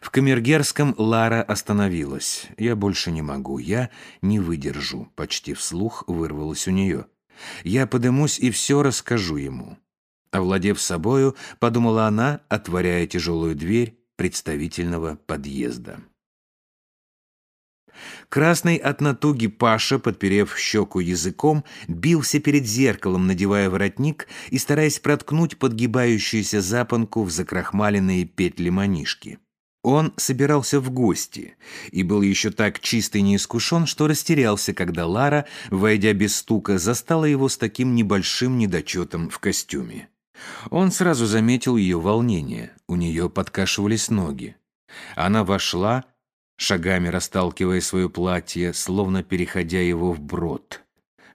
В Камергерском Лара остановилась. «Я больше не могу, я не выдержу», — почти вслух вырвалось у нее. «Я подымусь и все расскажу ему». Овладев собою, подумала она, отворяя тяжелую дверь представительного подъезда. Красный от натуги Паша, подперев щеку языком, бился перед зеркалом, надевая воротник и стараясь проткнуть подгибающуюся запонку в закрахмаленные петли манишки. Он собирался в гости и был еще так чист и неискушен, что растерялся, когда Лара, войдя без стука, застала его с таким небольшим недочетом в костюме. Он сразу заметил ее волнение, у нее подкашивались ноги. Она вошла, шагами расталкивая свое платье, словно переходя его вброд.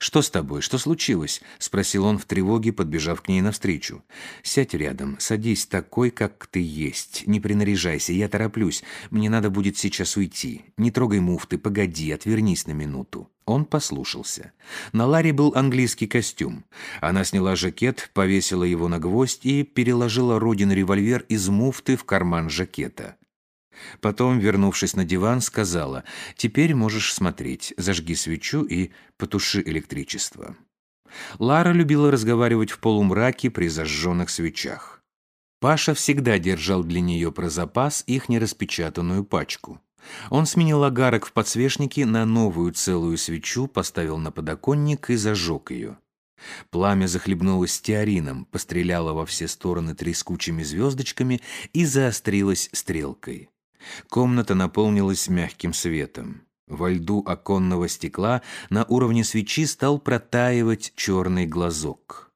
«Что с тобой? Что случилось?» — спросил он в тревоге, подбежав к ней навстречу. «Сядь рядом, садись такой, как ты есть. Не принаряжайся, я тороплюсь. Мне надо будет сейчас уйти. Не трогай муфты, погоди, отвернись на минуту». Он послушался. На Ларе был английский костюм. Она сняла жакет, повесила его на гвоздь и переложила родин револьвер из муфты в карман жакета. Потом, вернувшись на диван, сказала, «Теперь можешь смотреть, зажги свечу и потуши электричество». Лара любила разговаривать в полумраке при зажженных свечах. Паша всегда держал для нее про запас их нераспечатанную пачку. Он сменил огарок в подсвечнике на новую целую свечу, поставил на подоконник и зажег ее. Пламя захлебнулось стеарином, постреляло во все стороны трескучими звездочками и заострилось стрелкой. Комната наполнилась мягким светом. Во льду оконного стекла на уровне свечи стал протаивать черный глазок.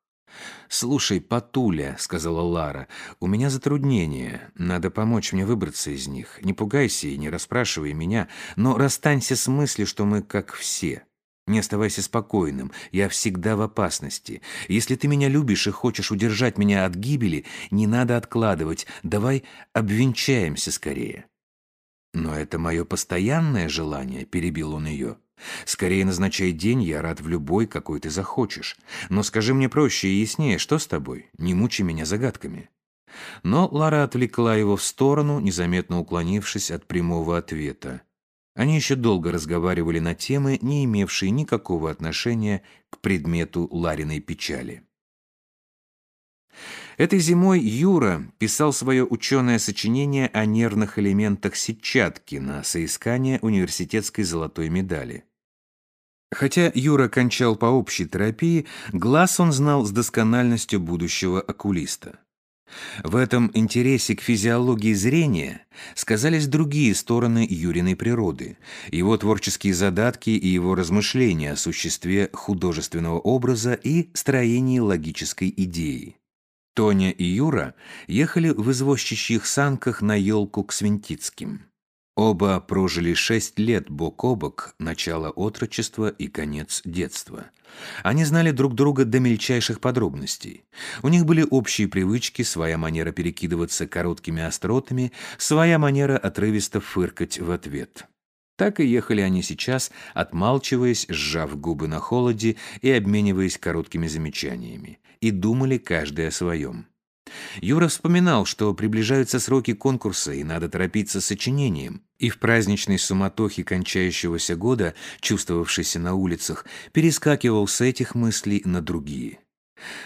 «Слушай, Патуля», — сказала Лара, — «у меня затруднения. Надо помочь мне выбраться из них. Не пугайся и не расспрашивай меня, но расстанься с мыслью, что мы как все. Не оставайся спокойным, я всегда в опасности. Если ты меня любишь и хочешь удержать меня от гибели, не надо откладывать. Давай обвенчаемся скорее». «Но это мое постоянное желание», — перебил он ее. «Скорее назначай день, я рад в любой, какой ты захочешь. Но скажи мне проще и яснее, что с тобой? Не мучи меня загадками». Но Лара отвлекла его в сторону, незаметно уклонившись от прямого ответа. Они еще долго разговаривали на темы, не имевшие никакого отношения к предмету Лариной печали. Этой зимой Юра писал свое ученое сочинение о нервных элементах сетчатки на соискание университетской золотой медали. Хотя Юра кончал по общей терапии, глаз он знал с доскональностью будущего окулиста. В этом интересе к физиологии зрения сказались другие стороны Юриной природы, его творческие задатки и его размышления о существе художественного образа и строении логической идеи. Тоня и Юра ехали в извозчичьих санках на елку к Свинтицким. Оба прожили шесть лет бок о бок, начало отрочества и конец детства. Они знали друг друга до мельчайших подробностей. У них были общие привычки, своя манера перекидываться короткими остротами, своя манера отрывисто фыркать в ответ. Так и ехали они сейчас, отмалчиваясь, сжав губы на холоде и обмениваясь короткими замечаниями, и думали каждый о своем. Юра вспоминал, что приближаются сроки конкурса и надо торопиться с сочинением, и в праздничной суматохе кончающегося года, чувствовавшийся на улицах, перескакивал с этих мыслей на другие.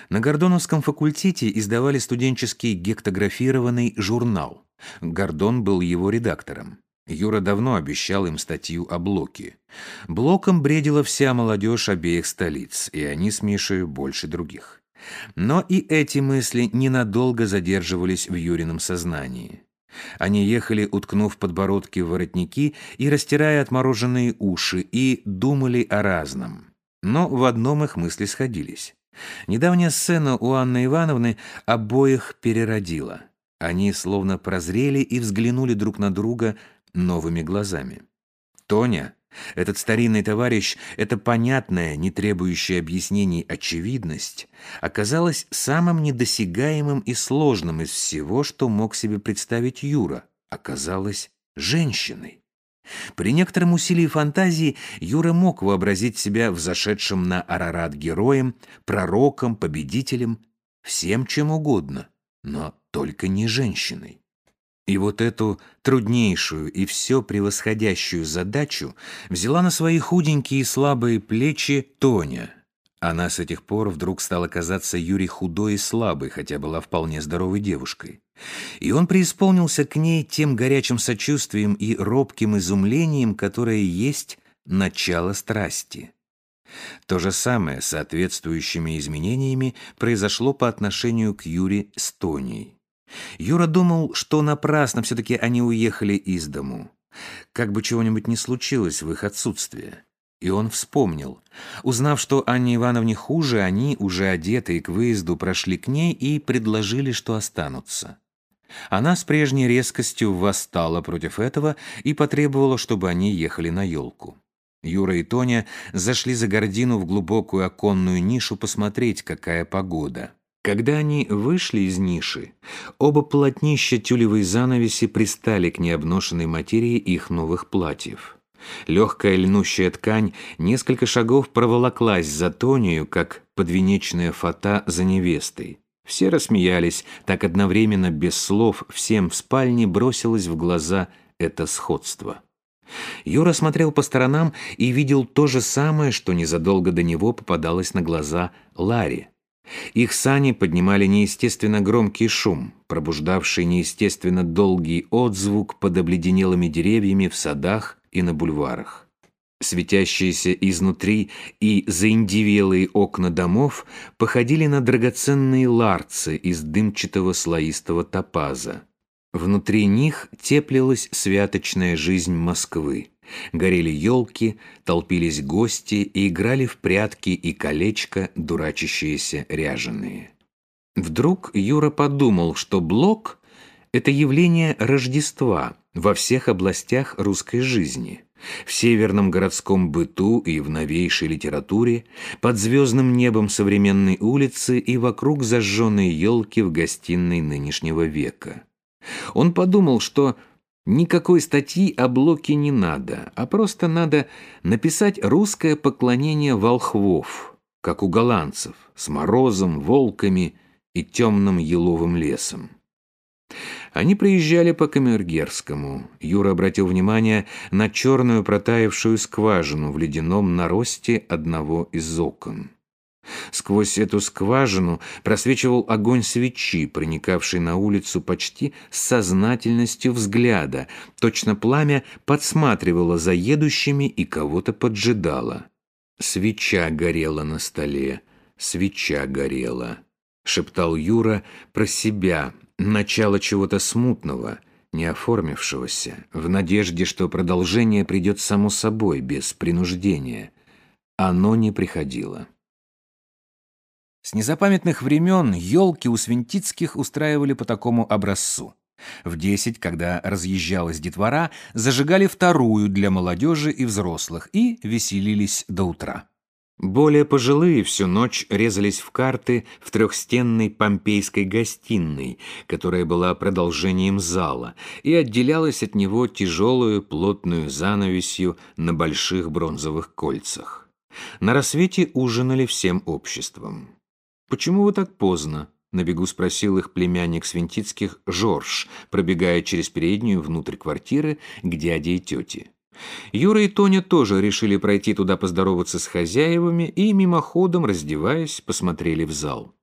На Гордоновском факультете издавали студенческий гектографированный журнал. Гордон был его редактором. Юра давно обещал им статью о Блоке. Блоком бредила вся молодежь обеих столиц, и они с Мишей больше других. Но и эти мысли ненадолго задерживались в Юрином сознании. Они ехали, уткнув подбородки в воротники и растирая отмороженные уши, и думали о разном. Но в одном их мысли сходились. Недавняя сцена у Анны Ивановны обоих переродила. Они словно прозрели и взглянули друг на друга новыми глазами. Тоня Этот старинный товарищ, эта понятная, не требующая объяснений очевидность, оказалась самым недосягаемым и сложным из всего, что мог себе представить Юра, оказалась женщиной. При некотором усилии фантазии Юра мог вообразить себя взошедшим на Арарат героем, пророком, победителем, всем чем угодно, но только не женщиной. И вот эту труднейшую и все превосходящую задачу взяла на свои худенькие и слабые плечи Тоня. Она с этих пор вдруг стала казаться Юре худой и слабой, хотя была вполне здоровой девушкой. И он преисполнился к ней тем горячим сочувствием и робким изумлением, которое есть начало страсти. То же самое, соответствующими изменениями, произошло по отношению к Юре с Тоней. Юра думал, что напрасно все-таки они уехали из дому. Как бы чего-нибудь не случилось в их отсутствие. И он вспомнил. Узнав, что Анне Ивановне хуже, они, уже одетые к выезду, прошли к ней и предложили, что останутся. Она с прежней резкостью восстала против этого и потребовала, чтобы они ехали на елку. Юра и Тоня зашли за гордину в глубокую оконную нишу посмотреть, какая погода. Когда они вышли из ниши, оба полотнища тюлевой занавеси пристали к необношенной материи их новых платьев. Легкая льнущая ткань несколько шагов проволоклась за Тонию, как подвенечная фата за невестой. Все рассмеялись, так одновременно, без слов, всем в спальне бросилось в глаза это сходство. Юра смотрел по сторонам и видел то же самое, что незадолго до него попадалось на глаза Ларе. Их сани поднимали неестественно громкий шум, пробуждавший неестественно долгий отзвук под обледенелыми деревьями в садах и на бульварах. Светящиеся изнутри и заиндивелые окна домов походили на драгоценные ларцы из дымчатого слоистого топаза. Внутри них теплилась святочная жизнь Москвы. Горели елки, толпились гости и играли в прятки и колечко дурачащиеся ряженые. Вдруг Юра подумал, что блок – это явление Рождества во всех областях русской жизни – в северном городском быту и в новейшей литературе, под звездным небом современной улицы и вокруг зажженной елки в гостиной нынешнего века. Он подумал, что Никакой статьи о Блоке не надо, а просто надо написать русское поклонение волхвов, как у голландцев, с морозом, волками и темным еловым лесом. Они приезжали по Камергерскому. Юра обратил внимание на черную протаявшую скважину в ледяном наросте одного из окон. Сквозь эту скважину просвечивал огонь свечи, проникавший на улицу почти с сознательностью взгляда. Точно пламя подсматривало за едущими и кого-то поджидало. Свеча горела на столе, свеча горела. Шептал Юра про себя, начало чего-то смутного, не оформившегося, в надежде, что продолжение придет само собой, без принуждения. Оно не приходило. С незапамятных времен елки у Свинтицких устраивали по такому образцу. В десять, когда разъезжалась детвора, зажигали вторую для молодежи и взрослых и веселились до утра. Более пожилые всю ночь резались в карты в трехстенной помпейской гостиной, которая была продолжением зала и отделялась от него тяжелую плотную занавесью на больших бронзовых кольцах. На рассвете ужинали всем обществом. «Почему вы так поздно?» — на бегу спросил их племянник Свинтицких Жорж, пробегая через переднюю внутрь квартиры к дяде и тете. Юра и Тоня тоже решили пройти туда поздороваться с хозяевами и, мимоходом, раздеваясь, посмотрели в зал.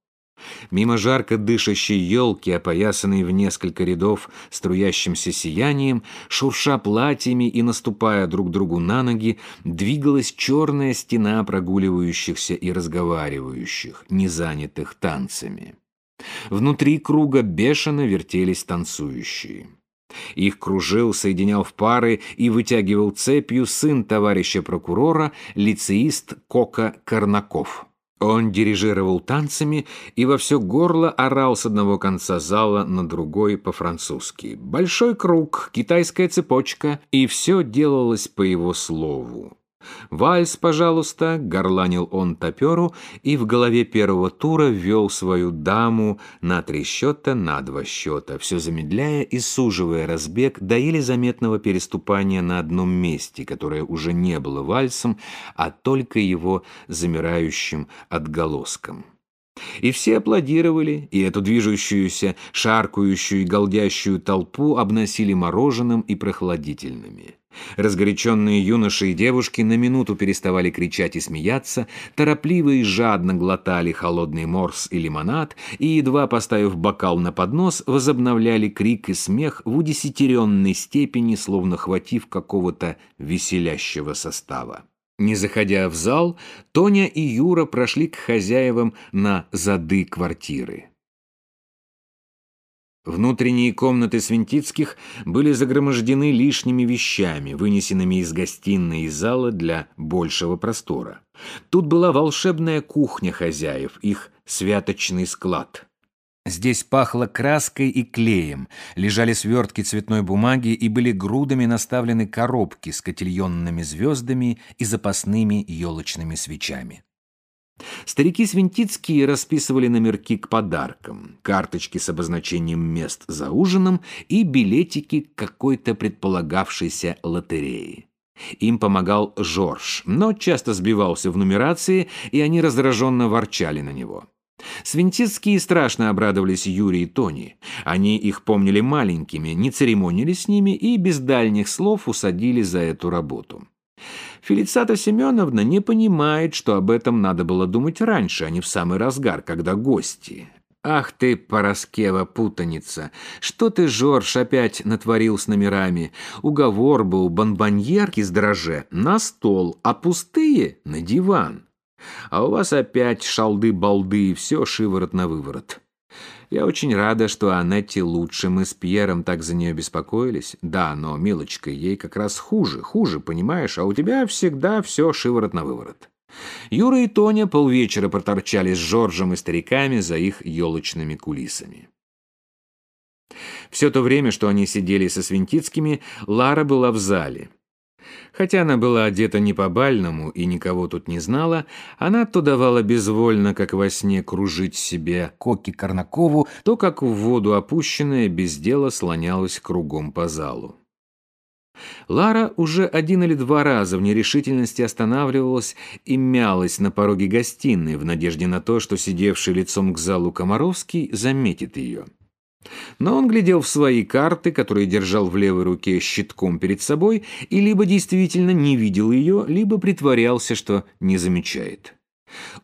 Мимо жарко дышащей елки, опоясанной в несколько рядов струящимся сиянием, шурша платьями и наступая друг другу на ноги, двигалась черная стена прогуливающихся и разговаривающих, не занятых танцами. Внутри круга бешено вертелись танцующие. Их кружил, соединял в пары и вытягивал цепью сын товарища прокурора, лицеист Кока Корнаков. Он дирижировал танцами и во все горло орал с одного конца зала на другой по-французски. Большой круг, китайская цепочка, и все делалось по его слову. «Вальс, пожалуйста», — горланил он топеру, и в голове первого тура ввел свою даму на три счета, на два счета, все замедляя и суживая разбег до еле заметного переступания на одном месте, которое уже не было вальсом, а только его замирающим отголоском. И все аплодировали, и эту движущуюся, шаркающую и голдящую толпу обносили мороженым и прохладительными. Разгоряченные юноши и девушки на минуту переставали кричать и смеяться, торопливо и жадно глотали холодный морс и лимонад и, едва поставив бокал на поднос, возобновляли крик и смех в удесятеренной степени, словно хватив какого-то веселящего состава. Не заходя в зал, Тоня и Юра прошли к хозяевам на зады квартиры. Внутренние комнаты Свинтицких были загромождены лишними вещами, вынесенными из гостиной и зала для большего простора. Тут была волшебная кухня хозяев, их святочный склад. Здесь пахло краской и клеем, лежали свертки цветной бумаги и были грудами наставлены коробки с котельонными звездами и запасными елочными свечами. Старики Свинтицкие расписывали номерки к подаркам, карточки с обозначением мест за ужином и билетики к какой-то предполагавшейся лотереи. Им помогал Жорж, но часто сбивался в нумерации, и они раздраженно ворчали на него. Свинтицкие страшно обрадовались Юре и Тони. Они их помнили маленькими, не церемонились с ними и без дальних слов усадили за эту работу. Фелицата Семеновна не понимает, что об этом надо было думать раньше, а не в самый разгар, когда гости. «Ах ты, Пороскева путаница! Что ты, Жорж, опять натворил с номерами? Уговор был бонбоньерки с дроже на стол, а пустые — на диван. А у вас опять шалды-балды и все шиворот на выворот. Я очень рада, что Анетте лучше. Мы с Пьером так за нее беспокоились. Да, но, милочка, ей как раз хуже, хуже, понимаешь? А у тебя всегда все шиворот на выворот. Юра и Тоня полвечера проторчали с Жоржем и стариками за их елочными кулисами. Все то время, что они сидели со Свинтицкими, Лара была в зале. Хотя она была одета не по-бальному и никого тут не знала, она то давала безвольно, как во сне, кружить себе Коки Корнакову, то, как в воду опущенная, без дела слонялась кругом по залу. Лара уже один или два раза в нерешительности останавливалась и мялась на пороге гостиной в надежде на то, что сидевший лицом к залу Комаровский заметит ее. Но он глядел в свои карты, которые держал в левой руке щитком перед собой, и либо действительно не видел ее, либо притворялся, что не замечает.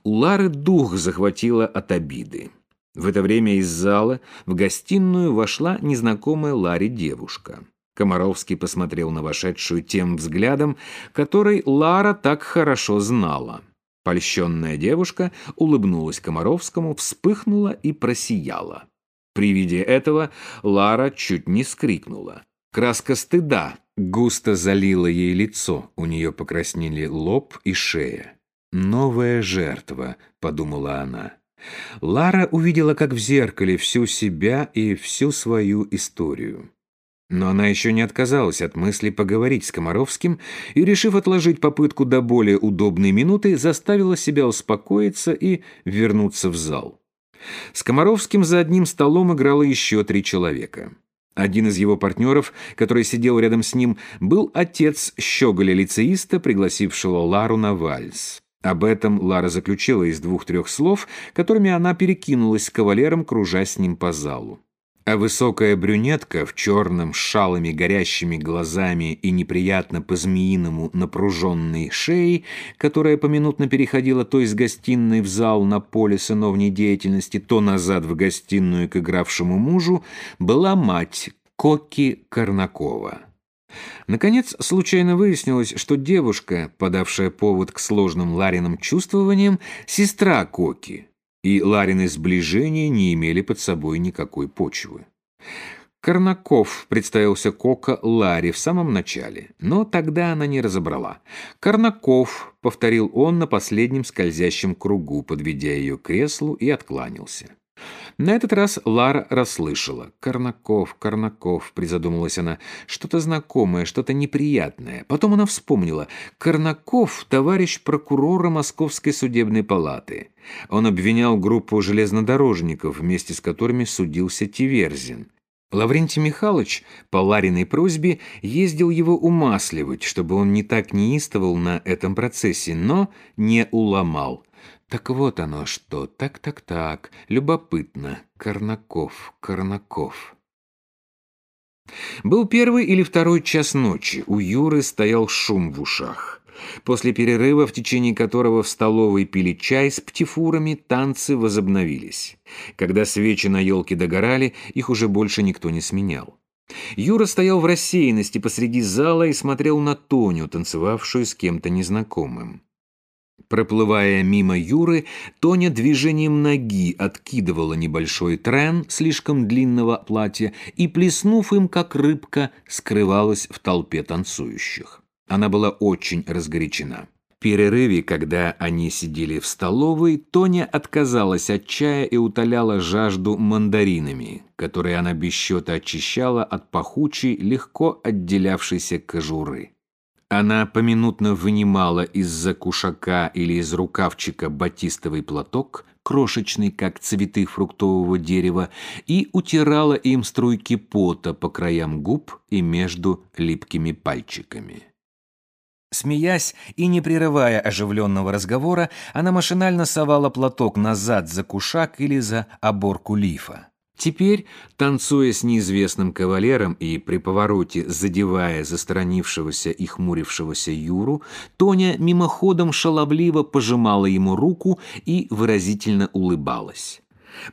У Лары дух захватило от обиды. В это время из зала в гостиную вошла незнакомая Ларе девушка. Комаровский посмотрел на вошедшую тем взглядом, который Лара так хорошо знала. Польщенная девушка улыбнулась Комаровскому, вспыхнула и просияла. При виде этого Лара чуть не скрикнула. Краска стыда густо залила ей лицо, у нее покраснели лоб и шея. «Новая жертва», — подумала она. Лара увидела, как в зеркале, всю себя и всю свою историю. Но она еще не отказалась от мысли поговорить с Комаровским и, решив отложить попытку до более удобной минуты, заставила себя успокоиться и вернуться в зал. С Комаровским за одним столом играло еще три человека. Один из его партнеров, который сидел рядом с ним, был отец щеголя-лицеиста, пригласившего Лару на вальс. Об этом Лара заключила из двух-трех слов, которыми она перекинулась с кавалером, кружа с ним по залу. А высокая брюнетка в черном с шалыми горящими глазами и неприятно по-змеиному напруженной шеей, которая поминутно переходила то из гостиной в зал на поле сыновней деятельности, то назад в гостиную к игравшему мужу, была мать Коки Корнакова. Наконец, случайно выяснилось, что девушка, подавшая повод к сложным Лариным чувствованиям, сестра Коки – и Ларины сближения не имели под собой никакой почвы. Корнаков представился Кока Ларе в самом начале, но тогда она не разобрала. «Корнаков», — повторил он на последнем скользящем кругу, подведя ее к креслу и откланялся. На этот раз Лара расслышала. «Корнаков, Корнаков», — призадумалась она, — «что-то знакомое, что-то неприятное». Потом она вспомнила. «Корнаков — товарищ прокурора Московской судебной палаты». Он обвинял группу железнодорожников, вместе с которыми судился Тиверзин. Лаврентий Михайлович по Лариной просьбе ездил его умасливать, чтобы он не так неистовал на этом процессе, но не уломал. Так вот оно что, так-так-так, любопытно, Корнаков, Корнаков. Был первый или второй час ночи, у Юры стоял шум в ушах. После перерыва, в течение которого в столовой пили чай с птифурами, танцы возобновились. Когда свечи на елке догорали, их уже больше никто не сменял. Юра стоял в рассеянности посреди зала и смотрел на Тоню, танцевавшую с кем-то незнакомым. Проплывая мимо Юры, Тоня движением ноги откидывала небольшой трен слишком длинного платья и, плеснув им, как рыбка, скрывалась в толпе танцующих. Она была очень разгорячена. В перерыве, когда они сидели в столовой, Тоня отказалась от чая и утоляла жажду мандаринами, которые она без счета очищала от пахучей, легко отделявшейся кожуры. Она поминутно вынимала из-за кушака или из рукавчика батистовый платок, крошечный, как цветы фруктового дерева, и утирала им струйки пота по краям губ и между липкими пальчиками. Смеясь и не прерывая оживленного разговора, она машинально совала платок назад за кушак или за оборку лифа. Теперь, танцуя с неизвестным кавалером и при повороте задевая засторонившегося и хмурившегося Юру, Тоня мимоходом шаловливо пожимала ему руку и выразительно улыбалась.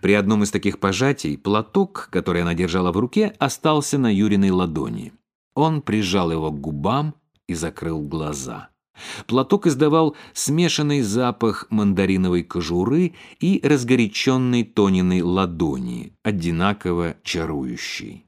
При одном из таких пожатий платок, который она держала в руке, остался на Юриной ладони. Он прижал его к губам, и закрыл глаза. Платок издавал смешанный запах мандариновой кожуры и разгоряченной Тониной ладони, одинаково чарующий.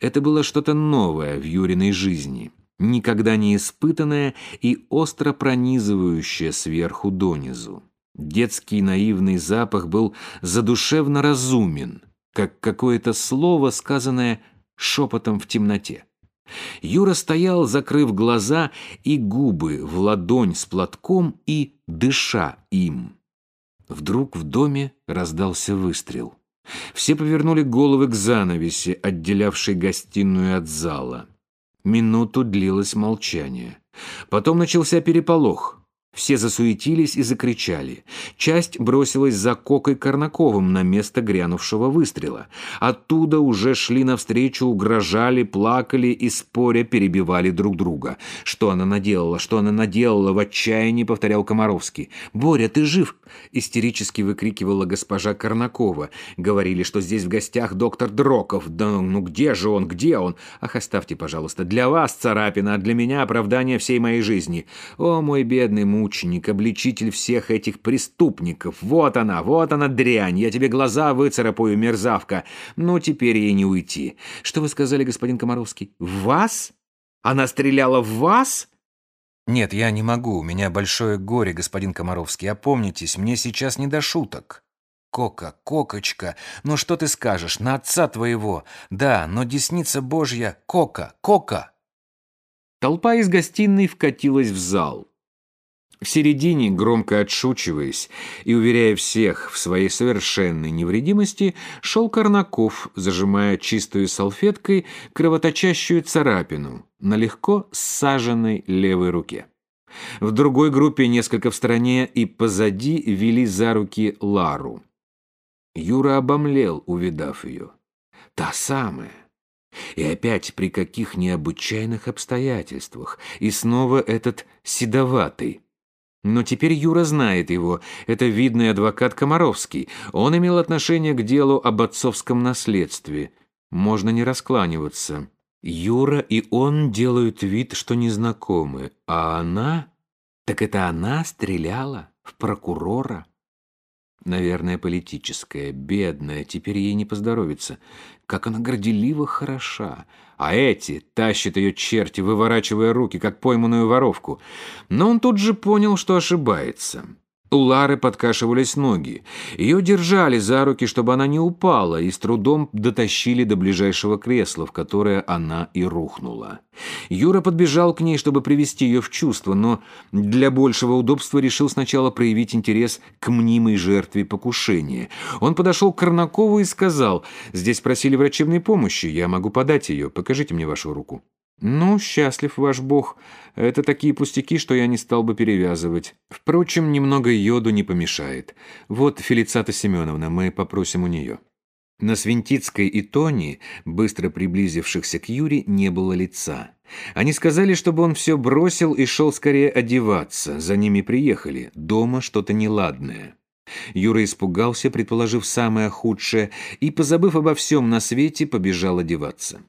Это было что-то новое в Юриной жизни, никогда не испытанное и остро пронизывающее сверху донизу. Детский наивный запах был задушевно разумен, как какое-то слово, сказанное шепотом в темноте. Юра стоял, закрыв глаза и губы в ладонь с платком и дыша им. Вдруг в доме раздался выстрел. Все повернули головы к занавеси, отделявшей гостиную от зала. Минуту длилось молчание. Потом начался переполох. Все засуетились и закричали. Часть бросилась за Кокой Корнаковым на место грянувшего выстрела. Оттуда уже шли навстречу, угрожали, плакали и споря перебивали друг друга. «Что она наделала? Что она наделала?» В отчаянии повторял Комаровский. «Боря, ты жив?» Истерически выкрикивала госпожа Корнакова. Говорили, что здесь в гостях доктор Дроков. «Да ну где же он? Где он?» «Ах, оставьте, пожалуйста. Для вас царапина, а для меня оправдание всей моей жизни. О, мой бедный муж!» Мученик, обличитель всех этих преступников. Вот она, вот она дрянь, я тебе глаза выцарапаю, мерзавка. Ну, теперь ей не уйти. Что вы сказали, господин Комаровский? Вас? Она стреляла в вас? Нет, я не могу, у меня большое горе, господин Комаровский. Опомнитесь, мне сейчас не до шуток. Кока, Кокочка, ну что ты скажешь, на отца твоего? Да, но десница Божья, Кока, Кока. Толпа из гостиной вкатилась в зал. В середине, громко отшучиваясь и уверяя всех в своей совершенной невредимости, шел Корнаков, зажимая чистую салфеткой кровоточащую царапину на легко ссаженной левой руке. В другой группе, несколько в стороне и позади, вели за руки Лару. Юра обомлел, увидав ее. Та самая. И опять при каких необычайных обстоятельствах. И снова этот седоватый, но теперь Юра знает его. Это видный адвокат Комаровский. Он имел отношение к делу об отцовском наследстве. Можно не раскланиваться. Юра и он делают вид, что незнакомы. А она... Так это она стреляла в прокурора? Наверное, политическая, бедная, теперь ей не поздоровится. Как она горделиво хороша. А эти тащат ее черти, выворачивая руки, как пойманную воровку. Но он тут же понял, что ошибается. У Лары подкашивались ноги. Ее держали за руки, чтобы она не упала, и с трудом дотащили до ближайшего кресла, в которое она и рухнула. Юра подбежал к ней, чтобы привести ее в чувство, но для большего удобства решил сначала проявить интерес к мнимой жертве покушения. Он подошел к Корнакову и сказал, «Здесь просили врачебной помощи, я могу подать ее, покажите мне вашу руку». «Ну, счастлив ваш бог. Это такие пустяки, что я не стал бы перевязывать. Впрочем, немного йоду не помешает. Вот Фелицата Семеновна, мы попросим у нее». На Свинтицкой и Тони, быстро приблизившихся к Юре, не было лица. Они сказали, чтобы он все бросил и шел скорее одеваться. За ними приехали. Дома что-то неладное. Юра испугался, предположив самое худшее, и, позабыв обо всем на свете, побежал одеваться.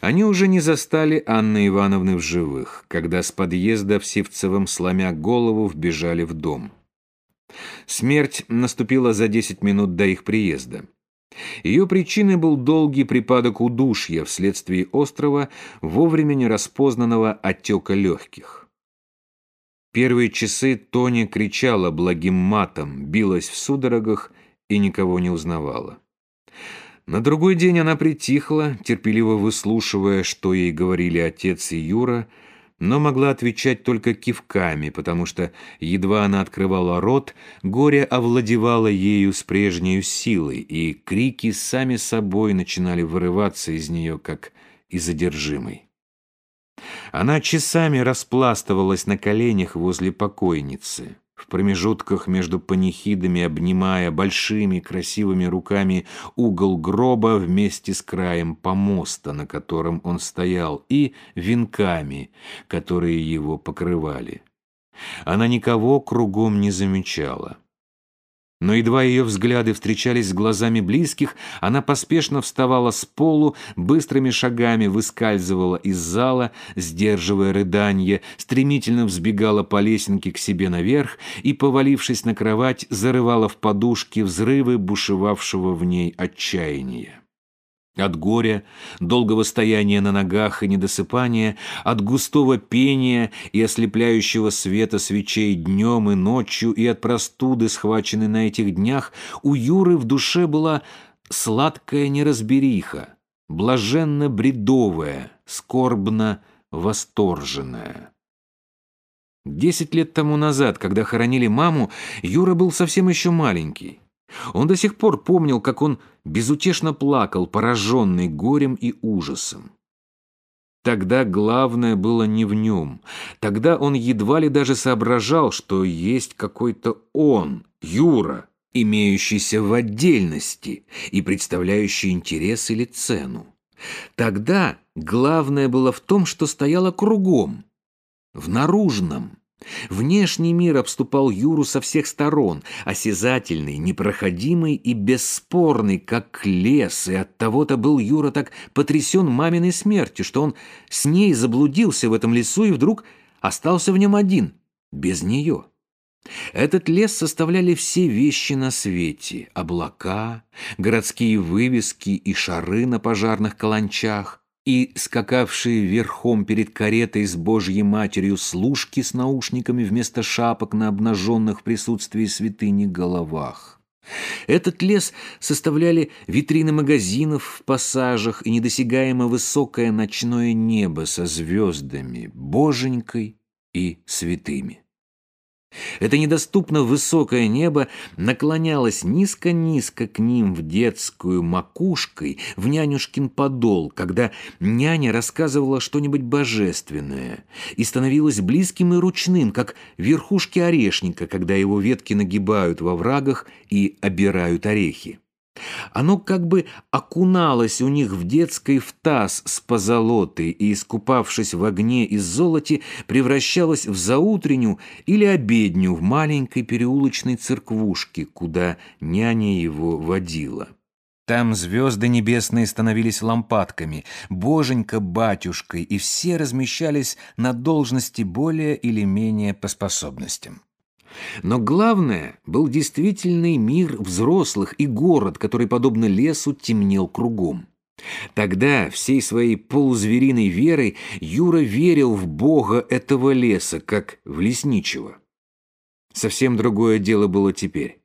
Они уже не застали Анны Ивановны в живых, когда с подъезда в Сивцевом, сломя голову, вбежали в дом. Смерть наступила за 10 минут до их приезда. Ее причиной был долгий припадок удушья вследствие острого, вовремя нераспознанного отека легких. Первые часы Тоня кричала благим матом, билась в судорогах и никого не узнавала. На другой день она притихла, терпеливо выслушивая, что ей говорили отец и Юра, но могла отвечать только кивками, потому что, едва она открывала рот, горе овладевало ею с прежней силой, и крики сами собой начинали вырываться из нее, как из одержимой. Она часами распластывалась на коленях возле покойницы в промежутках между панихидами, обнимая большими красивыми руками угол гроба вместе с краем помоста, на котором он стоял, и венками, которые его покрывали. Она никого кругом не замечала. Но едва ее взгляды встречались с глазами близких, она поспешно вставала с полу, быстрыми шагами выскальзывала из зала, сдерживая рыдание, стремительно взбегала по лесенке к себе наверх и, повалившись на кровать, зарывала в подушки взрывы бушевавшего в ней отчаяния. От горя, долгого стояния на ногах и недосыпания, от густого пения и ослепляющего света свечей днем и ночью, и от простуды, схваченной на этих днях, у Юры в душе была сладкая неразбериха, блаженно-бредовая, скорбно-восторженная. Десять лет тому назад, когда хоронили маму, Юра был совсем еще маленький. Он до сих пор помнил, как он безутешно плакал, пораженный горем и ужасом. Тогда главное было не в нем. Тогда он едва ли даже соображал, что есть какой-то он, Юра, имеющийся в отдельности и представляющий интерес или цену. Тогда главное было в том, что стояло кругом, в наружном. Внешний мир обступал Юру со всех сторон, осязательный, непроходимый и бесспорный, как лес, и оттого-то был Юра так потрясен маминой смертью, что он с ней заблудился в этом лесу и вдруг остался в нем один, без нее. Этот лес составляли все вещи на свете – облака, городские вывески и шары на пожарных каланчах, и скакавшие верхом перед каретой с Божьей Матерью служки с наушниками вместо шапок на обнаженных в присутствии святыни головах. Этот лес составляли витрины магазинов в пассажах и недосягаемо высокое ночное небо со звездами, боженькой и святыми. Это недоступно высокое небо наклонялось низко-низко к ним в детскую макушкой, в нянюшкин подол, когда няня рассказывала что-нибудь божественное, и становилось близким и ручным, как верхушки орешника, когда его ветки нагибают во врагах и обирают орехи. Оно как бы окуналось у них в детской в таз с позолотой и, искупавшись в огне и золоте, превращалось в заутренню или обедню в маленькой переулочной церквушке, куда няня его водила. Там звезды небесные становились лампадками, боженька батюшкой, и все размещались на должности более или менее по способностям. Но главное был действительный мир взрослых и город, который, подобно лесу, темнел кругом. Тогда всей своей полузвериной верой Юра верил в бога этого леса, как в лесничего. Совсем другое дело было теперь.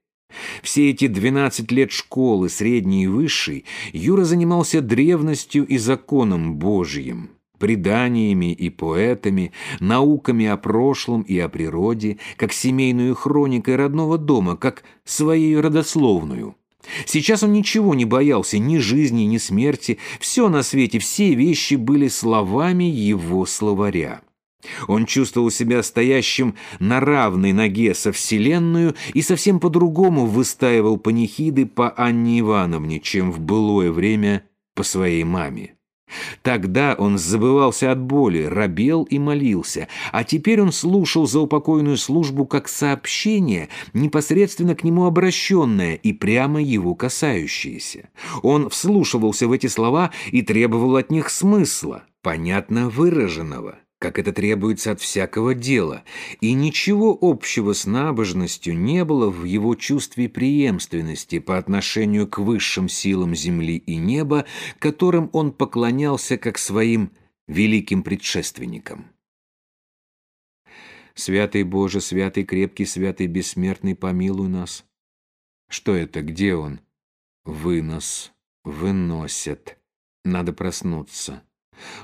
Все эти 12 лет школы, средней и высшей, Юра занимался древностью и законом Божьим, преданиями и поэтами, науками о прошлом и о природе, как семейную хроникой родного дома, как своей родословную. Сейчас он ничего не боялся, ни жизни, ни смерти, все на свете, все вещи были словами его словаря. Он чувствовал себя стоящим на равной ноге со Вселенную и совсем по-другому выстаивал панихиды по Анне Ивановне, чем в былое время по своей маме. Тогда он забывался от боли, робел и молился, а теперь он слушал за упокойную службу как сообщение, непосредственно к нему обращенное и прямо его касающееся. Он вслушивался в эти слова и требовал от них смысла, понятно выраженного как это требуется от всякого дела, и ничего общего с набожностью не было в его чувстве преемственности по отношению к высшим силам земли и неба, которым он поклонялся как своим великим предшественникам. «Святый Боже, святый крепкий, святый бессмертный, помилуй нас». Что это, где он? Вынос, выносят. Надо проснуться.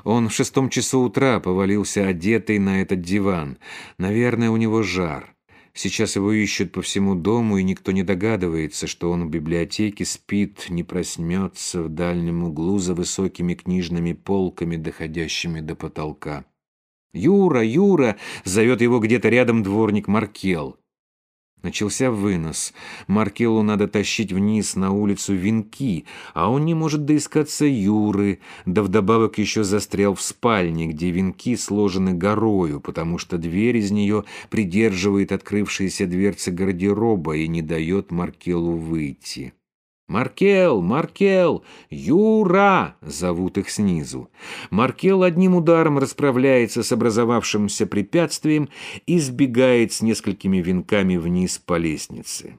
Он в шестом часу утра повалился одетый на этот диван. Наверное, у него жар. Сейчас его ищут по всему дому, и никто не догадывается, что он в библиотеке спит, не проснется в дальнем углу за высокими книжными полками, доходящими до потолка. «Юра, Юра!» — зовет его где-то рядом дворник Маркел. Начался вынос. Маркелу надо тащить вниз на улицу венки, а он не может доискаться Юры, да вдобавок еще застрял в спальне, где венки сложены горою, потому что дверь из нее придерживает открывшиеся дверцы гардероба и не дает Маркелу выйти. «Маркел! Маркел! Юра!» — зовут их снизу. Маркел одним ударом расправляется с образовавшимся препятствием и сбегает с несколькими венками вниз по лестнице.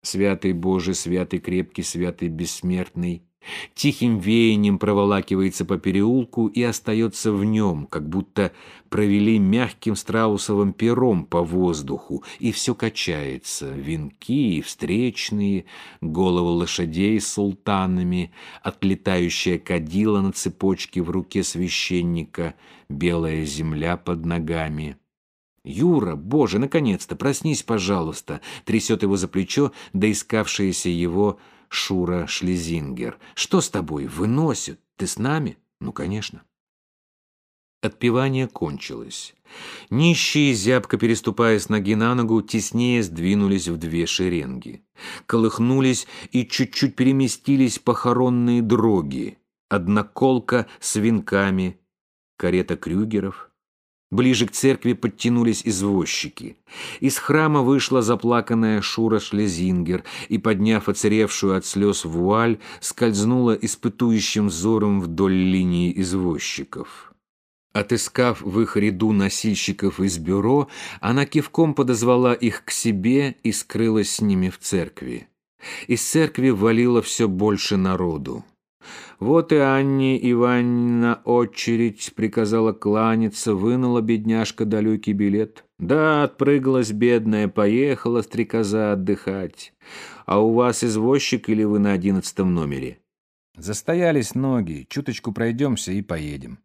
«Святый Боже, святый крепкий, святый бессмертный!» Тихим веянием проволакивается по переулку и остается в нем, как будто провели мягким страусовым пером по воздуху, и все качается, венки встречные, головы лошадей с султанами, отлетающая кадила на цепочке в руке священника, белая земля под ногами. «Юра, боже, наконец-то, проснись, пожалуйста!» трясет его за плечо доискавшаяся его Шура Шлезингер. «Что с тобой? Выносят. Ты с нами?» «Ну, конечно». Отпевание кончилось. Нищие, зябко переступая с ноги на ногу, теснее сдвинулись в две шеренги. Колыхнулись и чуть-чуть переместились похоронные дроги. Одноколка с венками, карета крюгеров — Ближе к церкви подтянулись извозчики. Из храма вышла заплаканная Шура Шлезингер и, подняв оцаревшую от слез вуаль, скользнула испытующим взором вдоль линии извозчиков. Отыскав в их ряду носильщиков из бюро, она кивком подозвала их к себе и скрылась с ними в церкви. Из церкви валило все больше народу. Вот и Анне Ивановна очередь приказала кланяться, вынула бедняжка далекий билет. Да, отпрыгалась бедная, поехала стрекоза отдыхать. А у вас извозчик или вы на одиннадцатом номере? Застоялись ноги, чуточку пройдемся и поедем.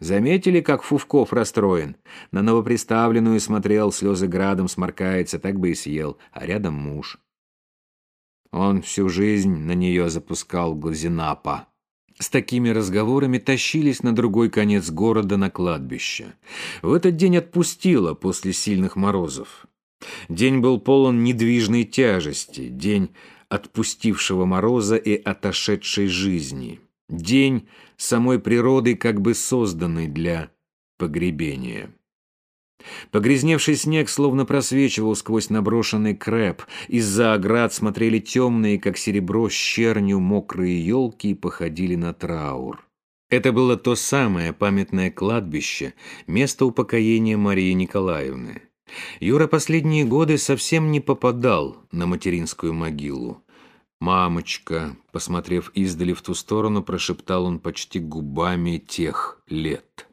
Заметили, как Фувков расстроен? На новоприставленную смотрел, слезы градом сморкается, так бы и съел, а рядом муж. Он всю жизнь на нее запускал глазинапа. С такими разговорами тащились на другой конец города на кладбище. В этот день отпустило после сильных морозов. День был полон недвижной тяжести, день отпустившего мороза и отошедшей жизни. День самой природы, как бы созданный для погребения. Погрязневший снег словно просвечивал сквозь наброшенный крэп. Из-за оград смотрели темные, как серебро, с чернью мокрые елки и походили на траур. Это было то самое памятное кладбище, место упокоения Марии Николаевны. Юра последние годы совсем не попадал на материнскую могилу. «Мамочка», посмотрев издали в ту сторону, прошептал он почти губами тех лет.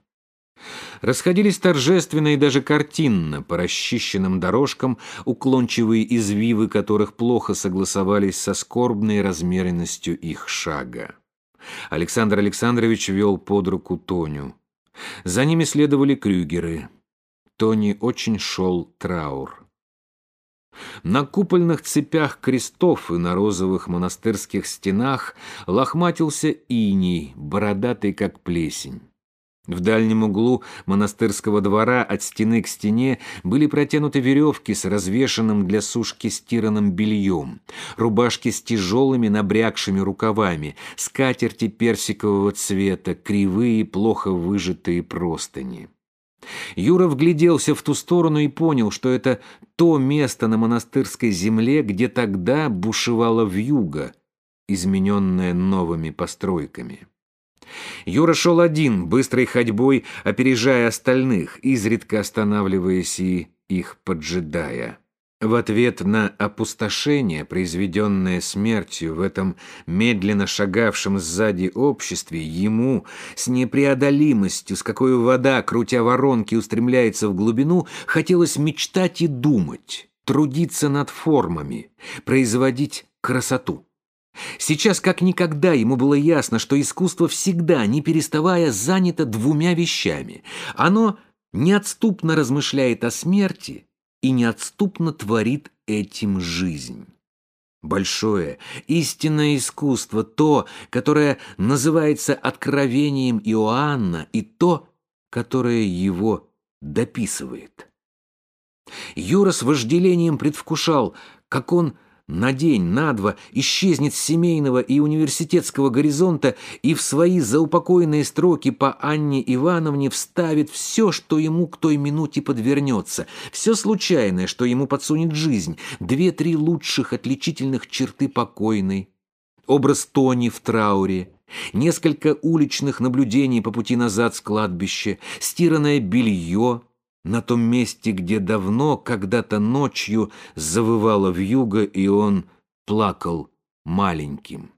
Расходились торжественно и даже картинно по расчищенным дорожкам, уклончивые извивы которых плохо согласовались со скорбной размеренностью их шага. Александр Александрович вел под руку Тоню. За ними следовали крюгеры. Тони очень шел траур. На купольных цепях крестов и на розовых монастырских стенах лохматился иней, бородатый как плесень. В дальнем углу монастырского двора от стены к стене были протянуты веревки с развешенным для сушки стиранным бельем, рубашки с тяжелыми набрякшими рукавами, скатерти персикового цвета, кривые, плохо выжатые простыни. Юра вгляделся в ту сторону и понял, что это то место на монастырской земле, где тогда бушевала вьюга, измененная новыми постройками. Юра шел один, быстрой ходьбой, опережая остальных, изредка останавливаясь и их поджидая. В ответ на опустошение, произведенное смертью в этом медленно шагавшем сзади обществе, ему с непреодолимостью, с какой вода, крутя воронки, устремляется в глубину, хотелось мечтать и думать, трудиться над формами, производить красоту. Сейчас как никогда ему было ясно, что искусство всегда, не переставая, занято двумя вещами. Оно неотступно размышляет о смерти и неотступно творит этим жизнь. Большое, истинное искусство, то, которое называется откровением Иоанна, и то, которое его дописывает. Юра с вожделением предвкушал, как он на день, на два исчезнет с семейного и университетского горизонта и в свои заупокоенные строки по Анне Ивановне вставит все, что ему к той минуте подвернется, все случайное, что ему подсунет жизнь, две-три лучших отличительных черты покойной, образ Тони в трауре, несколько уличных наблюдений по пути назад с кладбища, стиранное белье, на том месте, где давно, когда-то ночью, завывала вьюга, и он плакал маленьким.